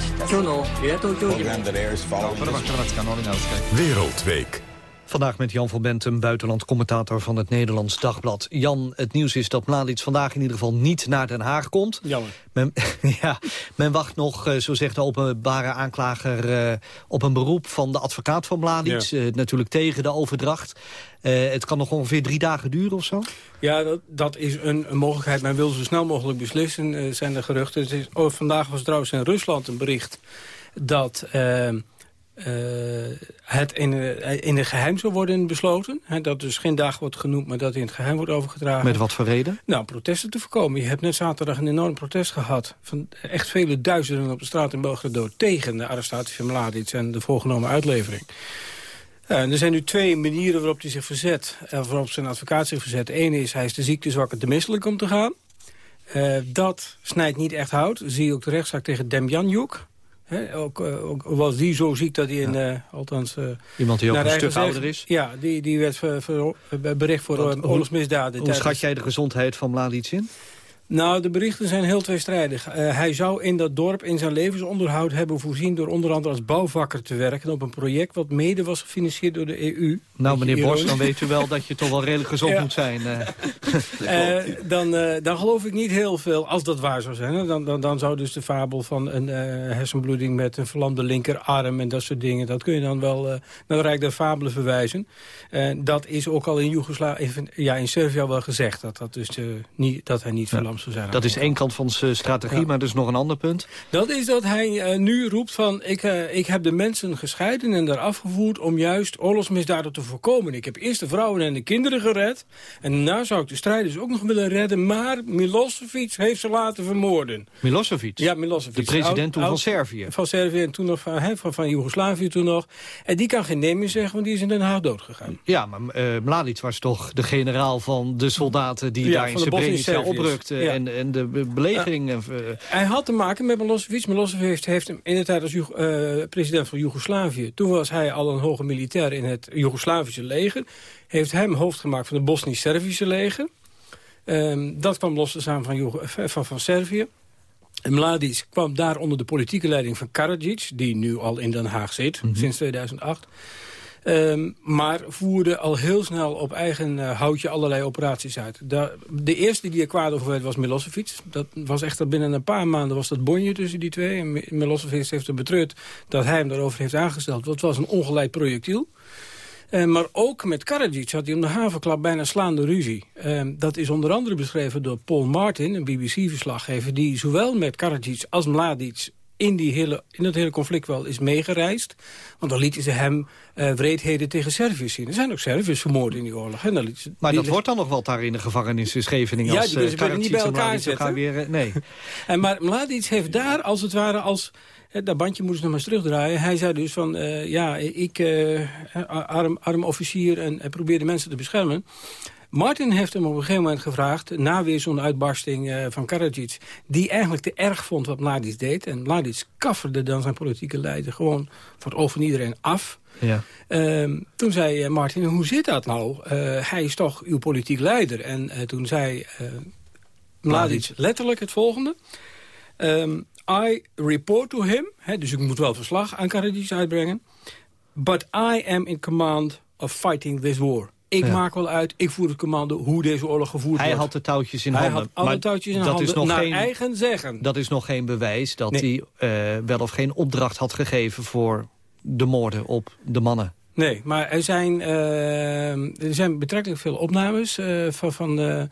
Wereldweek. Vandaag met Jan van Bentum, buitenland-commentator van het Nederlands Dagblad. Jan, het nieuws is dat Mladic vandaag in ieder geval niet naar Den Haag komt. Jammer. Men, [LAUGHS] ja, men wacht nog, eh, zo zegt de openbare aanklager, uh, op een beroep van de advocaat van Mladic. Ja. Uh, natuurlijk tegen de overdracht. het kan nog ongeveer drie dagen duren of zo? Ja, dat, dat is een, een, mogelijkheid. Men wil zo snel mogelijk beslissen, zijn er geruchten. Het is, oh, vandaag was trouwens in Rusland een bericht dat het in, uh, in het geheim zou worden besloten. Hè, dat dus geen dag wordt genoemd, maar dat in het geheim wordt overgedragen. Met wat voor reden? Nou, protesten te voorkomen. Je hebt net zaterdag een enorm protest gehad... van echt vele dood op de straat in Belgrado... tegen de arrestatie van Mladic en de voorgenomen uitlevering. Uh, er zijn nu twee manieren waarop hij zich verzet... en waarop zijn advocaat zich verzet. Eén is, hij is te ziek, te zwak en te misselijk om te gaan. Uh, dat snijdt niet echt hout. Zie je ook de rechtszaak tegen Demjanjuk ook, uh, ook, was die zo ziek dat hij in, ja. uh, althans... Uh, Iemand die ook een stuk ouder is? Ja, die, die werd ver, ver, bericht voor oorlogsmisdaden. Hoe schat jij de gezondheid van Mladic in? Nou, de berichten zijn heel tweestrijdig. Uh, hij zou in dat dorp in zijn levensonderhoud hebben voorzien... door onder andere als bouwvakker te werken op een project... wat mede was gefinancierd door de EU. Nou, meneer Bos, dan weet u wel dat je toch wel redelijk gezond ja. moet zijn. [LAUGHS] [LAUGHS] Uh. uh, dan, dan geloof ik niet heel veel, als dat waar zou zijn. Dan, dan, dan zou dus de fabel van een hersenbloeding met een verlamde linkerarm... en dat soort dingen, dat kun je dan wel naar Rijk der Fabelen verwijzen. dat is ook al in Joegoslavië, ja, in Servië wel gezegd... dat, dat, dus, niet, dat hij niet verlamd dat is één kant van zijn strategie, ja. maar dus nog een ander punt. Dat is dat hij uh, nu roept van... Ik, uh, ik heb de mensen gescheiden en daar afgevoerd... om juist oorlogsmisdaden te voorkomen. Ik heb eerst de vrouwen en de kinderen gered. En daarna zou ik de strijders ook nog willen redden. Maar Milosevic heeft ze laten vermoorden. Milosevic? Ja, Milosevic. De president toen van Servië. Van Servië en toen nog van, he, van, van Joegoslavië toen nog. En die kan geen nee meer zeggen, want die is in Den Haag doodgegaan. Ja, maar uh, Mladic was toch de generaal van de soldaten... die ja, daar in Srebrenica oprukten ja. en, en de belegering. Ja. Uh, hij had te maken met Milosevic. Milosevic heeft, heeft hem in de tijd als uh, president van Joegoslavië... toen was hij al een hoge militair in het Joegoslavische leger... heeft hem hoofd gemaakt van het Bosnisch-Servische leger. Um, dat kwam los te samen van, van, van Servië. En Mladic kwam daar onder de politieke leiding van Karadzic... die nu al in Den Haag zit, mm -hmm. sinds 2008... Um, maar voerde al heel snel op eigen uh, houtje allerlei operaties uit. De, de, eerste die er kwaad over werd was Milosevic. Dat was echt binnen een paar maanden was dat bonje tussen die twee. En Milosevic heeft er betreurd dat hij hem daarover heeft aangesteld. Dat was een ongeleid projectiel. Uh, maar ook met Karadzic had hij om de havenklap bijna slaande ruzie. Uh, dat is onder andere beschreven door Paul Martin, een BBC-verslaggever... die zowel met Karadzic als Mladic in, die hele, in dat hele conflict wel is meegereisd. Want dan lieten ze hem uh, wreedheden tegen Serviërs zien. Er zijn ook Serviërs vermoord in die oorlog. Dan ze, maar dat wordt dan nog wel daar in de gevangenis in Scheveningen. Ja, als, die kunnen uh, niet bij elkaar zetten. Weer, nee. [LAUGHS] en, maar Mladic heeft daar als het ware als dat bandje moeten ze nog maar eens terugdraaien. Hij zei dus van, uh, ja, ik, uh, arm, arm officier en, en probeerde mensen te beschermen. Martin heeft hem op een gegeven moment gevraagd... na weer zo'n uitbarsting uh, van Karadzic... die eigenlijk te erg vond wat Mladic deed. En Mladic kafferde dan zijn politieke leider gewoon voor het oog van iedereen af. Ja. Uh, toen zei Martin, hoe zit dat nou? Uh, hij is toch uw politiek leider. En toen zei Mladic letterlijk het volgende... Um, I report to him, hè, dus ik moet wel verslag aan Karadzic uitbrengen... but I am in command of fighting this war. Ik maak wel uit, ik voer het commando hoe deze oorlog gevoerd hij wordt. Hij had de touwtjes in hij handen. Hij had alle touwtjes in dat handen, is nog naar geen, eigen zeggen. Dat is nog geen bewijs dat nee. hij uh, wel of geen opdracht had gegeven... voor de moorden op de mannen. Nee, maar er zijn, uh, er zijn betrekkelijk veel opnames uh, van... van de,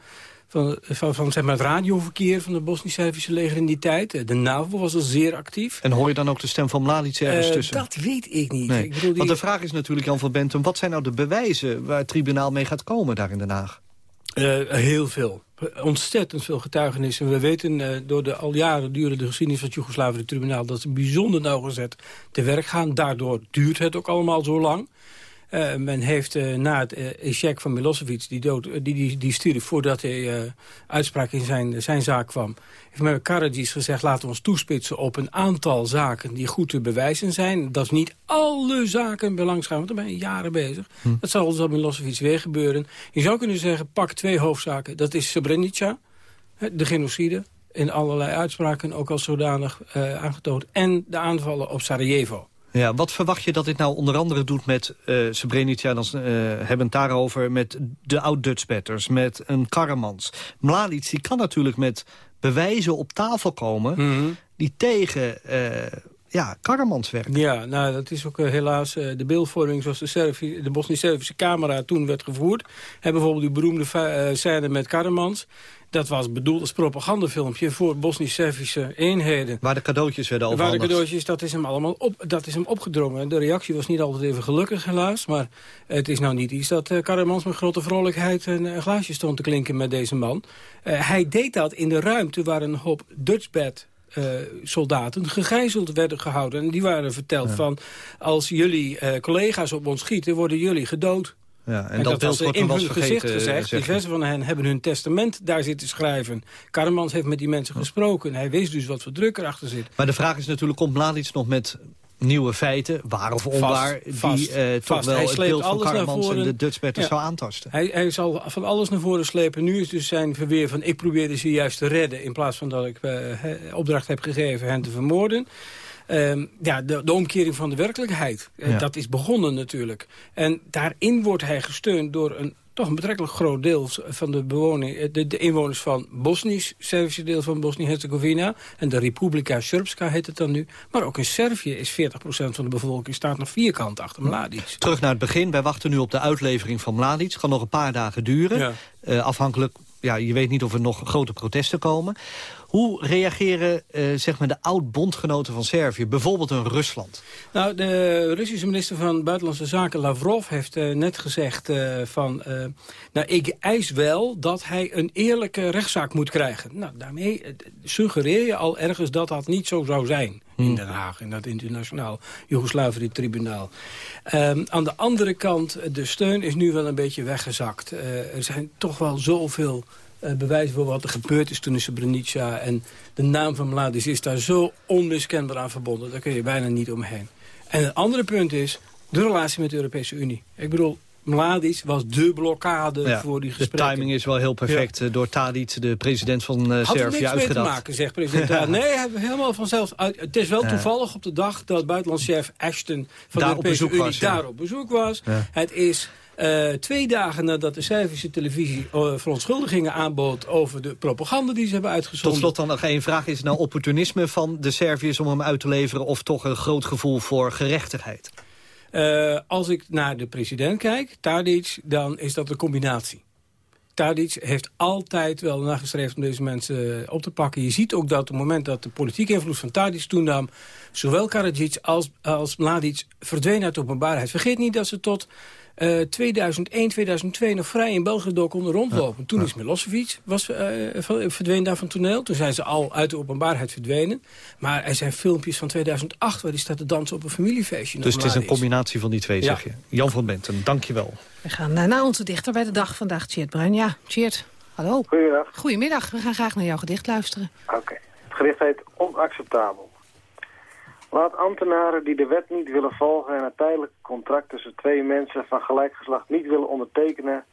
van, van, van zeg maar, het radioverkeer van de Bosnisch-Servische leger in die tijd. De NAVO was al zeer actief. En hoor je dan ook de stem van Mladic ergens uh, tussen? Dat weet ik niet. Nee. Ik bedoel, die... Want de vraag is natuurlijk, Jan van Bentum... wat zijn nou de bewijzen waar het tribunaal mee gaat komen daar in Den Haag? Uh, heel veel. Ontzettend veel getuigenissen. We weten uh, door de al jaren durende geschiedenis van het Joegoslavische tribunaal... dat ze bijzonder nauwgezet te werk gaan. Daardoor duurt het ook allemaal zo lang. Uh, men heeft uh, na het uh, echec van Milosevic, die, dood, die, die, die stierf voordat hij uitspraak in zijn, zijn zaak kwam... heeft men Karadzic gezegd, laten we ons toespitsen op een aantal zaken die goed te bewijzen zijn. Dat is niet alle zaken belangrijk, want daar ben je jaren bezig. Hm. Dat zal dus op Milosevic weer gebeuren. Je zou kunnen zeggen, pak twee hoofdzaken. Dat is Srebrenica, de genocide, in allerlei uitspraken ook als zodanig aangetoond. En de aanvallen op Sarajevo. Ja, wat verwacht je dat dit nou onder andere doet met uh, Srebrenica? Dan uh, hebben het daarover met de oud-Dutchbatters, met een Karamans. Mladic die kan natuurlijk met bewijzen op tafel komen... Mm -hmm. die tegen uh, ja, Karamans werken. Ja, nou, dat is ook helaas de beeldvorming zoals de, Servi de Bosnisch-Servische camera toen werd gevoerd. Hebben bijvoorbeeld die beroemde scène met Karamans... Dat was bedoeld als propagandafilmpje voor Bosnisch-Servische eenheden. Waar de cadeautjes werden overhandigd. Waar de cadeautjes, dat is hem allemaal op, dat is hem opgedrongen. De reactie was niet altijd even gelukkig, helaas. Maar het is nou niet iets dat uh, Karamans met grote vrolijkheid een, een glaasje stond te klinken met deze man. Uh, hij deed dat in de ruimte waar een hoop Dutchbed soldaten gegijzeld werden gehouden. En die waren verteld ja. van... als jullie uh, collega's op ons schieten, worden jullie gedood. Ja, en, en dat, dat wordt in hun gezicht gezegd. Diverse van hen hebben hun testament daar zitten schrijven. Karremans heeft met die mensen gesproken. Hij wist dus wat voor druk erachter zit. Maar de vraag is natuurlijk, komt Mladic nog met nieuwe feiten, waar of onwaar... Vast, die uh, toch wel het beeld van en de Dutchbatters ja. zou aantasten? Hij, hij zal van alles naar voren slepen. Nu is dus zijn verweer van... ik probeerde ze juist te redden... in plaats van dat ik uh, opdracht heb gegeven hen te vermoorden. Um, ja, de, de, omkering van de werkelijkheid. Uh, ja. Dat is begonnen natuurlijk. En daarin wordt hij gesteund door een toch een betrekkelijk groot deel van de, bewoning, de, de inwoners van Bosnisch, Servische deel van Bosnië-Herzegovina. En de Republika Srpska heet het dan nu. Maar ook in Servië is 40% van de bevolking staat nog vierkant achter Mladic. Terug naar het begin. Wij wachten nu op de uitlevering van Mladic. Het kan nog een paar dagen duren. Ja. Uh, afhankelijk, ja, je weet niet of er nog grote protesten komen. Hoe reageren uh, zeg maar de oud-bondgenoten van Servië, bijvoorbeeld in Rusland? Nou, de Russische minister van Buitenlandse Zaken Lavrov heeft uh, net gezegd uh, van... nou, ik eis wel dat hij een eerlijke rechtszaak moet krijgen. Nou, daarmee suggereer je al ergens dat dat niet zo zou zijn hmm. in Den Haag... in dat internationaal Joegoslavië-tribunaal. Um, aan de andere kant, de steun is nu wel een beetje weggezakt. er zijn toch wel zoveel uh, bewijzen voor wat er gebeurd is toen in Srebrenica. En de naam van Mladic is daar zo onmiskenbaar aan verbonden. Daar kun je bijna niet omheen. En het andere punt is de relatie met de Europese Unie. Ik bedoel, Mladic was de blokkade ja, voor die gesprekken. De timing is wel heel perfect ja. door Tadic, de president van uh, Servië, uitgedacht. Had niks mee te maken, zegt president Tadic. [LAUGHS] Nee, hebben we helemaal vanzelf uit. Het is wel toevallig op de dag dat buitenlandchef Ashton van daar de Europese Unie was, daar op bezoek was. Het is... Uh, twee dagen nadat de Servische televisie uh, verontschuldigingen aanbood... over de propaganda die ze hebben uitgezonden. Tot slot dan nog één vraag. Is het nou opportunisme van de Serviërs om hem uit te leveren... of toch een groot gevoel voor gerechtigheid? Uh, als ik naar de president kijk, Tadic, dan is dat een combinatie. Tadic heeft altijd wel nagestreefd om deze mensen op te pakken. Je ziet ook dat op het moment dat de politieke invloed van Tadic toenam... zowel Karadzic als, als Mladic verdwenen uit de openbaarheid. Vergeet niet dat ze tot 2001, 2002 nog vrij in België door konden rondlopen. Toen is Milosevic was, uh, verdween daar van toneel. Toen zijn ze al uit de openbaarheid verdwenen. Maar er zijn filmpjes van 2008 waar die staat te dansen op een familiefeestje. Dus het is een combinatie van die twee, zeg je. Jan van Benten, dank je wel. We gaan naar onze dichter bij de dag vandaag, Tjeerd Bruin. Ja, Tjeerd, hallo. Goedemiddag. Goedemiddag, we gaan graag naar jouw gedicht luisteren. Oké, het gedicht heet Onacceptabel. Laat ambtenaren die de wet niet willen volgen en een tijdelijk contract tussen twee mensen van gelijk geslacht niet willen ondertekenen,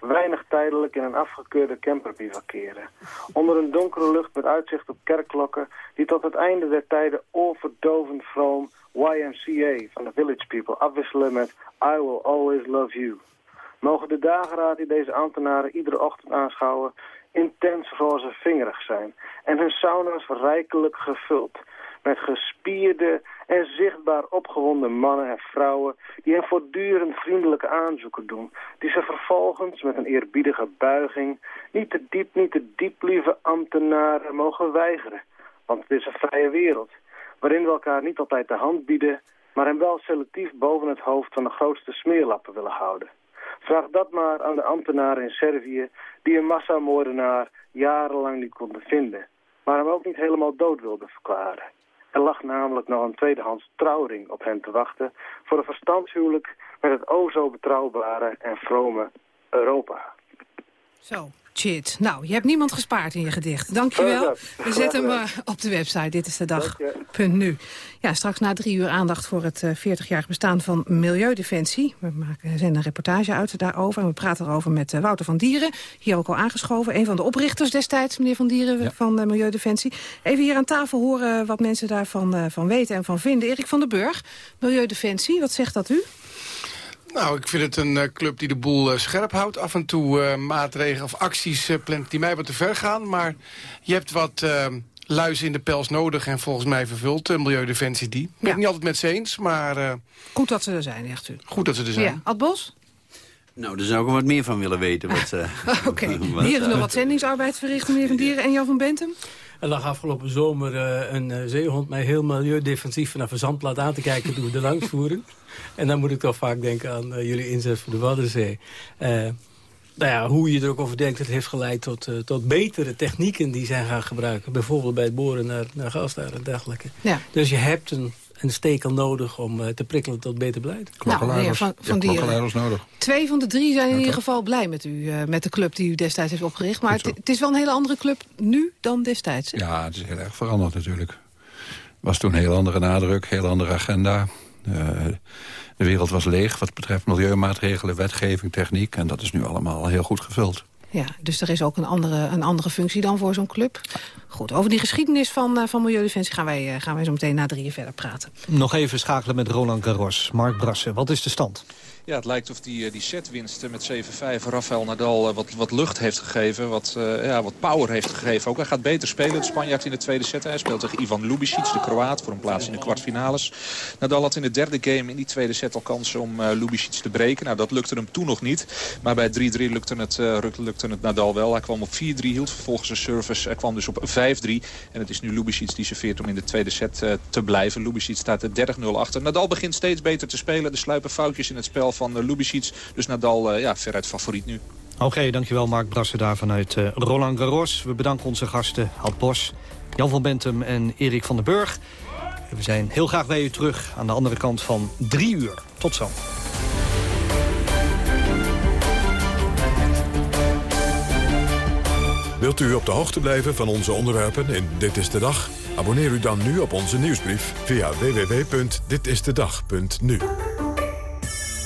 weinig tijdelijk in een afgekeurde camper bivakeren. Onder een donkere lucht met uitzicht op kerkklokken die tot het einde der tijden oorverdovend vroom YMCA van de Village People afwisselen met I will always love you. Mogen de dageraad die deze ambtenaren iedere ochtend aanschouwen intens roze vingerig zijn en hun sauna's rijkelijk gevuld met gespierde en zichtbaar opgewonden mannen en vrouwen die hen voortdurend vriendelijke aanzoeken doen, die ze vervolgens met een eerbiedige buiging niet te diep, niet te diep, lieve ambtenaren mogen weigeren. Want het is een vrije wereld, waarin we elkaar niet altijd de hand bieden, maar hen wel selectief boven het hoofd van de grootste smeerlappen willen houden. Vraag dat maar aan de ambtenaren in Servië die een massamoordenaar jarenlang niet konden vinden, maar hem ook niet helemaal dood wilden verklaren. Er lag namelijk nog een tweedehands trouwring op hen te wachten... voor een verstandshuwelijk met het o zo betrouwbare en vrome Europa. Zo, shit. Nou, je hebt niemand gespaard in je gedicht. Dankjewel. We zetten hem eh, op de website. Dit is de dag. Punt nu. Ja, straks na drie uur aandacht voor het 40-jarig eh, bestaan van Milieudefensie. We maken, zenden een reportage uit daarover. En we praten erover met uh, Wouter van Dieren. Hier ook al aangeschoven. Een van de oprichters destijds, meneer Van Dieren, van Milieudefensie. Even hier aan tafel horen wat mensen daarvan van weten en van vinden. Erik van den Burg, Milieudefensie, wat zegt dat u? Nou, ik vind het een uh, club die de boel uh, scherp houdt. Af en toe uh, maatregelen of acties plant die mij wat te ver gaan. Maar je hebt wat luizen in de pels nodig en volgens mij vervult de Milieudefensie die. Ik ben het niet altijd met ze eens, maar... goed dat ze er zijn, echt u. Goed dat ze er zijn. Ja. Ad Bos? Nou, daar zou ik er wat meer van willen weten. [LAUGHS] Oké, [LAUGHS] okay. hier is nog wat zendingsarbeid verricht, meneer Van Dieren en Jan van Bentem. Er lag afgelopen zomer uh, een uh, zeehond mij heel milieudefensief vanaf een zandplaat aan te kijken toen we er langs voeren. [LAUGHS] En dan moet ik toch vaak denken aan uh, jullie inzet voor de Waddenzee. nou ja, hoe je er ook over denkt, het heeft geleid tot, tot betere technieken die zijn gaan gebruiken. Bijvoorbeeld bij het boren naar, naar gas daar en dergelijke. Ja. Dus je hebt een een stekel nodig om uh, te prikkelen tot beter beleid. Nou, van, van die, nodig. Twee van de drie zijn in ieder geval blij met u, uh, met de club die u destijds heeft opgericht. Maar het, het, is wel een hele andere club nu dan destijds. Ja, het is heel erg veranderd natuurlijk. was toen een heel andere nadruk, heel andere agenda. Uh, de wereld was leeg wat betreft milieumaatregelen, wetgeving, techniek. En dat is nu allemaal heel goed gevuld. Ja, dus er is ook een andere, een andere functie dan voor zo'n club. Goed, over die geschiedenis van, uh, van Milieudefensie gaan wij, uh, gaan wij zo meteen na drieën verder praten. Nog even schakelen met Roland Garros. Mark Brassen, wat is de stand? Ja, het lijkt of die, die setwinst met 7-5 Rafael Nadal wat, wat lucht heeft gegeven. Wat, uh, ja, wat power heeft gegeven ook. Hij gaat beter spelen, de Spanjaard in de tweede set. Hij speelt tegen Ivan Lubicic, de Kroaat, voor een plaats in de kwartfinales. Nadal had in de derde game in die tweede set al kansen om uh, Lubicic te breken. Nou, dat lukte hem toen nog niet. Maar bij 3-3 lukte het, uh, lukte het Nadal wel. Hij kwam op 4-3, hield vervolgens zijn service. Hij kwam dus op 5-3. En het is nu Lubicic die serveert om in de tweede set te blijven. Lubicic staat er 30-0 achter. Nadal begint steeds beter te spelen. Er sluipen foutjes in het spel van uh, Lubicic. Dus Nadal uh, ja, veruit favoriet nu. Oké, dankjewel Mark Brassen daar vanuit uh, Roland Garros. We bedanken onze gasten Had Bos, Jan van Bentum en Erik van den Burg. We zijn heel graag bij u terug aan de andere kant van drie uur. Tot zo. Wilt u op de hoogte blijven van onze onderwerpen in Dit is de Dag? Abonneer u dan nu op onze nieuwsbrief via www.ditistedag.nu.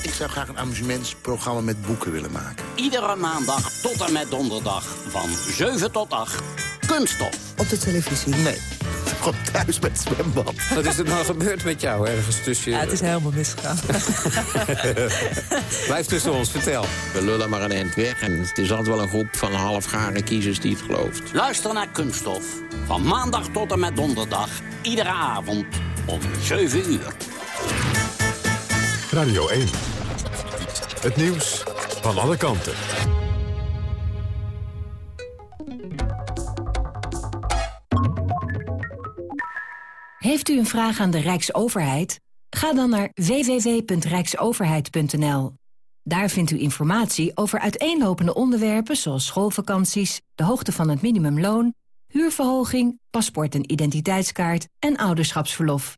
Ik zou graag een amusementsprogramma met boeken willen maken. Iedere maandag tot en met donderdag van 7 tot 8. Kunststof. Op de televisie? Nee. [LAUGHS] Gewoon thuis met zwembad. Wat is er nou gebeurd met jou ergens tussen... Ja, het is helemaal misgegaan. [LAUGHS] Blijf tussen ons, vertel. We lullen maar een eind weg en het is altijd wel een groep van halfgare kiezers die het gelooft. Luister naar Kunststof. Van maandag tot en met donderdag. Iedere avond om 7 uur. Radio 1. Het nieuws van alle kanten. Heeft u een vraag aan de Rijksoverheid? Ga dan naar www.rijksoverheid.nl. Daar vindt u informatie over uiteenlopende onderwerpen zoals schoolvakanties, de hoogte van het minimumloon, huurverhoging, paspoort en identiteitskaart en ouderschapsverlof.